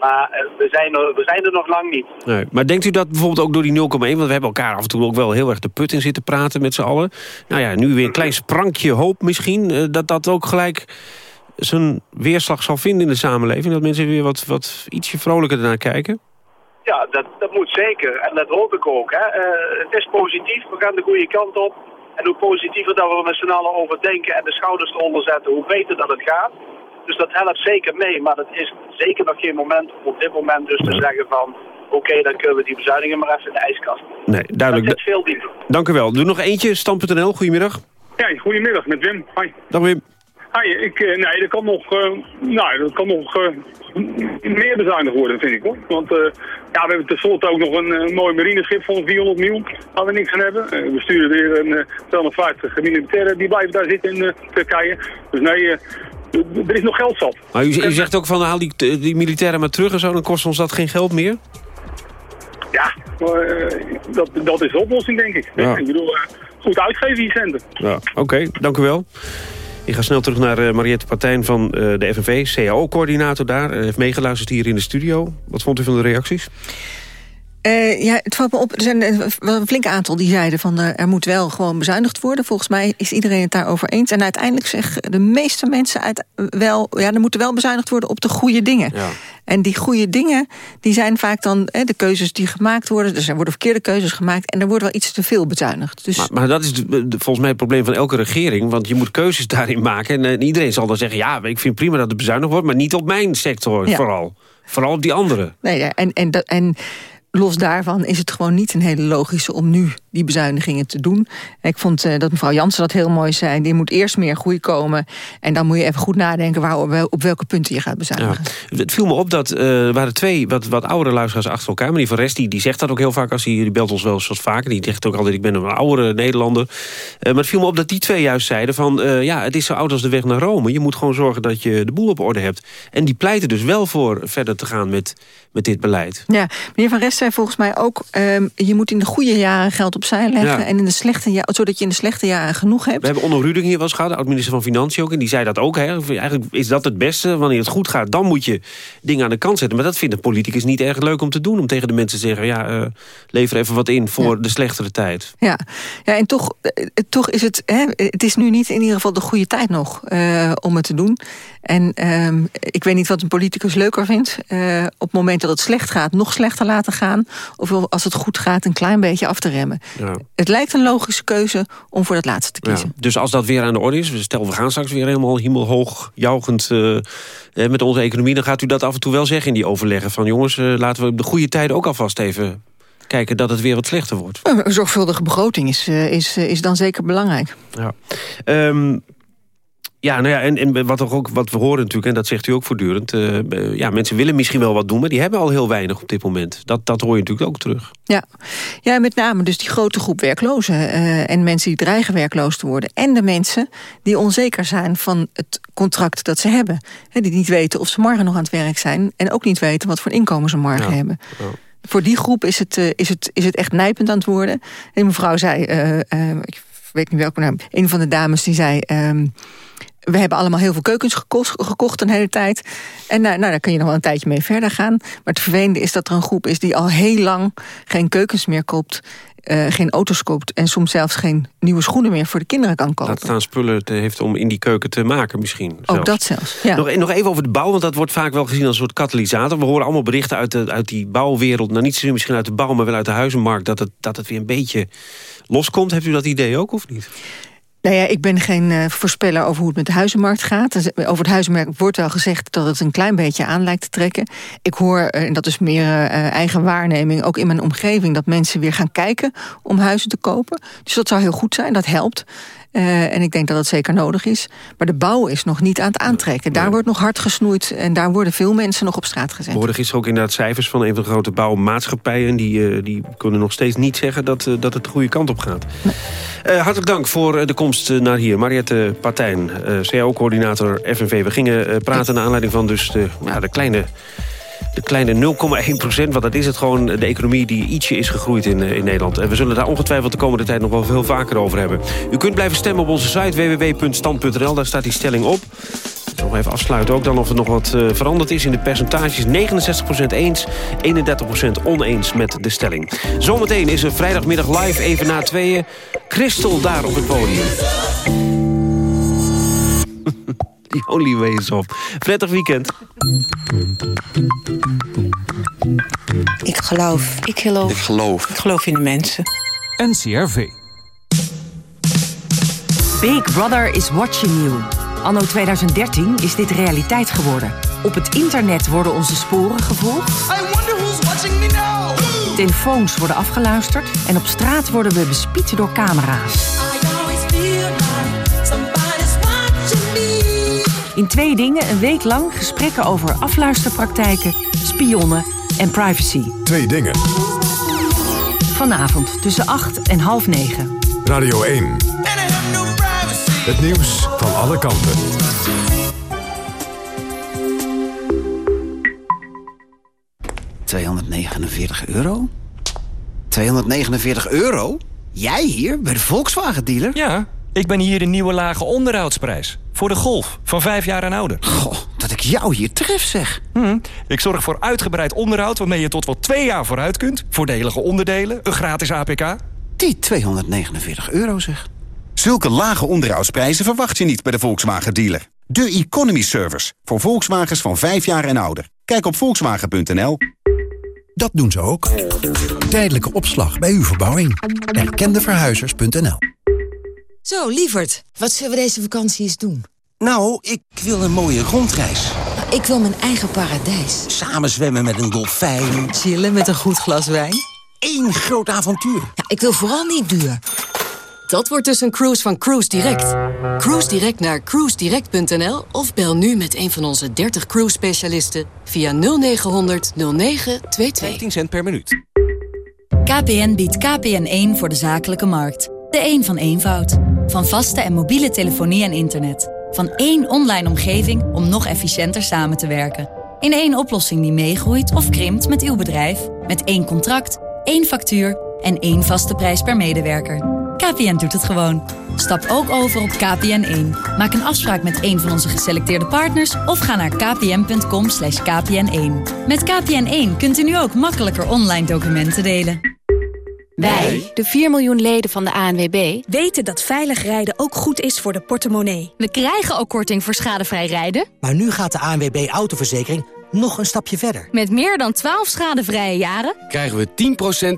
Maar uh, we, zijn er, we zijn er nog lang niet. Nee, maar denkt u dat bijvoorbeeld ook door die 0,1... want we hebben elkaar af en toe ook wel heel erg de put in zitten praten met z'n allen. Nou ja, nu weer een klein sprankje hoop misschien... Uh, dat dat ook gelijk zijn weerslag zal vinden in de samenleving. Dat mensen weer wat, wat ietsje vrolijker ernaar kijken. Ja, dat, dat moet zeker. En dat hoop ik ook. Hè. het is positief, we gaan de goede kant op. En hoe positiever dat we er met z'n allen over denken en de schouders eronder zetten, hoe beter dat het gaat. Dus dat helpt zeker mee. Maar het is zeker nog geen moment om op dit moment dus te zeggen van... oké, okay, dan kunnen we die bezuinigingen maar even in de ijskast. Nee, duidelijk. Dat zit veel dieper. Dank u wel. Doe nog eentje, Stam.nl. Goedemiddag. Ja, goedemiddag met Wim. Hoi. Dag Wim. Hi, ik, nee, er kan nog, uh, nou, dat kan nog uh, meer bezuinigd worden, vind ik hoor. Want uh, ja, we hebben tenslotte ook nog een mooi marineschip van 400 miljoen, waar we niks aan hebben. We sturen weer een 250 militairen, die blijven daar zitten in Turkije. Dus nee, er is nog geld zat. Maar u, u zegt ook van, haal die, die militairen maar terug en zo, dan kost ons dat geen geld meer? Ja, dat, dat is de oplossing denk ik. Ja. Ik bedoel, goed uitgeven die centen. Ja, oké, okay, dank u wel. Ik ga snel terug naar uh, Mariette Partijn van uh, de FNV, CAO-coördinator daar. Heeft meegeluisterd hier in de studio. Wat vond u van de reacties? Uh, ja, het valt me op. Er zijn een flink aantal die zeiden van uh, er moet wel gewoon bezuinigd worden. Volgens mij is iedereen het daarover eens. En uiteindelijk zeggen de meeste mensen uit wel, ja, er moeten wel bezuinigd worden op de goede dingen. Ja. En die goede dingen, die zijn vaak dan hè, de keuzes die gemaakt worden. Dus er worden verkeerde keuzes gemaakt en er wordt wel iets te veel bezuinigd. Dus... Maar, maar dat is de, de, volgens mij het probleem van elke regering. Want je moet keuzes daarin maken. En, iedereen zal dan zeggen, ja, ik vind prima dat het bezuinigd wordt. Maar niet op mijn sector Ja. vooral. Vooral op die andere. Nee, ja, en, en, en los daarvan is het gewoon niet een hele logische om nu die bezuinigingen te doen. Ik vond uh, dat mevrouw Jansen dat heel mooi zei. Er moet eerst meer groei komen. En dan moet je even goed nadenken waar, op welke punten je gaat bezuinigen. Ja. Het viel me op dat er waren twee wat, wat oudere luisteraars achter elkaar. Maar die van Rest die, die zegt dat ook heel vaak. Als hij, die belt ons wel eens wat vaker. Die zegt ook altijd, ik ben een oudere Nederlander. maar het viel me op dat die twee juist zeiden van... ja, het is zo oud als de weg naar Rome. Je moet gewoon zorgen dat je de boel op orde hebt. En die pleiten dus wel voor verder te gaan met, met dit beleid. Ja, meneer Van Rest zei volgens mij ook... Um, je moet in de goede jaren geld opzij leggen... en in de slechte jaren, zodat je in de slechte jaren genoeg hebt. We hebben Onno Ruding hier wel eens gehad, de oud-minister van Financiën ook... en die zei dat ook. Hè. Eigenlijk is dat het beste. Wanneer het goed gaat, dan moet je dingen aan de kant zetten. Maar dat vindt een politicus niet erg leuk om te doen... om tegen de mensen te zeggen, ja, uh, lever even wat in voor de slechtere tijd. Ja, ja en toch, uh, toch is het... Hè, het is nu niet in ieder geval de goede tijd nog uh, om het te doen. En ehm, ik weet niet wat een politicus leuker vindt. Op het moment dat het slecht gaat, nog slechter laten gaan. Of als het goed gaat, een klein beetje af te remmen. Ja. Het lijkt een logische keuze om voor dat laatste te kiezen. Ja. Dus als dat weer aan de orde is, stel we gaan straks weer helemaal hemelhoog jouwend uh, met onze economie... dan gaat u dat af en toe wel zeggen in die overleggen. Van jongens, uh, laten we op de goede tijden ook alvast even kijken dat het weer wat slechter wordt. Een zorgvuldige begroting is, is, is dan zeker belangrijk. Ja. Um, ja, nou ja, en, en wat, ook, wat we horen natuurlijk, en dat zegt u ook voortdurend... Uh, ja, mensen willen misschien wel wat doen, maar die hebben al heel weinig op dit moment. Dat, dat hoor je natuurlijk ook terug. Ja, ja met name dus die grote groep werklozen... Uh, en mensen die dreigen werkloos te worden. En de mensen die onzeker zijn van het contract dat ze hebben. He, die niet weten of ze morgen nog aan het werk zijn... en ook niet weten wat voor inkomen ze morgen ja. hebben. Ja. Voor die groep is het, is, het, is het echt nijpend aan het worden. En mevrouw zei, ik weet niet welke naam... een van de dames die zei... Um, we hebben allemaal heel veel keukens gekocht, gekocht een hele tijd. En nou, nou, daar kun je nog wel een tijdje mee verder gaan. Maar het vervelende is dat er een groep is die al heel lang geen keukens meer koopt. Uh, geen auto's koopt en soms zelfs geen nieuwe schoenen meer voor de kinderen kan kopen. Dat staan spullen te heeft om in die keuken te maken misschien. Ook zelfs. dat zelfs, ja. Nog, nog even over de bouw, want dat wordt vaak wel gezien als een soort katalysator. We horen allemaal berichten uit, de, uit die bouwwereld. Nou niet zozeer misschien uit de bouw, maar wel uit de huizenmarkt. Dat het, dat het weer een beetje loskomt. Hebt u dat idee ook of niet? Nou ja, ik ben geen uh, voorspeller over hoe het met de huizenmarkt gaat. Over het huizenmarkt wordt wel gezegd dat het een klein beetje aan lijkt te trekken. Ik hoor, en dat is meer uh, eigen waarneming, ook in mijn omgeving... dat mensen weer gaan kijken om huizen te kopen. Dus dat zou heel goed zijn, dat helpt. Uh, en ik denk dat dat zeker nodig is. Maar de bouw is nog niet aan het aantrekken. Daar wordt nog hard gesnoeid en daar worden veel mensen nog op straat gezet. We hoorden gisteren ook inderdaad cijfers van een van de grote bouwmaatschappijen. Die, uh, die kunnen nog steeds niet zeggen dat, uh, dat het de goede kant op gaat. Nee. hartelijk dank voor de komst naar hier. Mariette Partijn, CAO-coördinator FNV. We gingen praten naar aanleiding van dus de, ja, de kleine de kleine 0,1 procent, want dat is het gewoon de economie die ietsje is gegroeid in, in Nederland. En we zullen daar ongetwijfeld de komende tijd nog wel veel vaker over hebben. U kunt blijven stemmen op onze site www.stand.nl, daar staat die stelling op. Nog even afsluiten ook dan of er nog wat uh, veranderd is in de percentages. 69% eens, 31% oneens met de stelling. Zometeen is er vrijdagmiddag live even na tweeën. Christel daar op het podium. The only way is op. Prettig weekend. Ik geloof. Ik geloof. Ik geloof. Ik geloof in de mensen. NCRV. Big Brother is watching you. Anno 2013 is dit realiteit geworden. Op het internet worden onze sporen gevolgd. I wonder who's watching me now. Telefoons worden afgeluisterd. En op straat worden we bespied door camera's. In twee dingen een week lang gesprekken over afluisterpraktijken, spionnen en privacy. Twee dingen. Vanavond tussen 8 en half 9. Radio 1. Het nieuws van alle kanten. ...249 euro? 249 euro? Jij hier, bij de Volkswagen-dealer? Ja, ik ben hier de nieuwe lage onderhoudsprijs. Voor de Golf, van vijf jaar en ouder. Goh, dat ik jou hier tref, zeg. Hm, ik zorg voor uitgebreid onderhoud waarmee je tot wel twee jaar vooruit kunt. Voordelige onderdelen, een gratis APK. Die 249 euro, zeg. Zulke lage onderhoudsprijzen verwacht je niet bij de Volkswagen-dealer. De Economy Service, voor Volkswagens van vijf jaar en ouder. Kijk op volkswagen.nl. Dat doen ze ook. Tijdelijke opslag bij uw verbouwing. Erkendeverhuizers.nl Zo, lieverd, wat zullen we deze vakantie eens doen? Nou, ik wil een mooie rondreis. Ik wil mijn eigen paradijs. Samen zwemmen met een dolfijn. Chillen met een goed glas wijn. één groot avontuur. Ja, ik wil vooral niet duur. Dat wordt dus een cruise van Cruise Direct. Cruise Direct naar cruisedirect.nl of bel nu met een van onze 30 cruise specialisten via 0900 0922. 15 cent per minuut. KPN biedt KPN1 voor de zakelijke markt. De een van eenvoud. Van vaste en mobiele telefonie en internet. Van één online omgeving om nog efficiënter samen te werken. In één oplossing die meegroeit of krimpt met uw bedrijf. Met één contract, één factuur en één vaste prijs per medewerker. KPN doet het gewoon. Stap ook over op KPN1. Maak een afspraak met een van onze geselecteerde partners... of ga naar kpn.com kpn1. Met KPN1 kunt u nu ook makkelijker online documenten delen. Wij, de 4 miljoen leden van de ANWB, weten dat veilig rijden ook goed is voor de portemonnee. We krijgen ook korting voor schadevrij rijden. Maar nu gaat de ANWB Autoverzekering nog een stapje verder. Met meer dan 12 schadevrije jaren krijgen we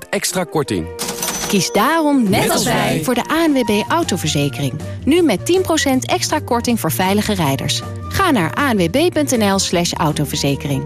10% extra korting. Kies daarom, net, als wij, voor de ANWB Autoverzekering. Nu met 10% extra korting voor veilige rijders. Ga naar anwb.nl slash autoverzekering.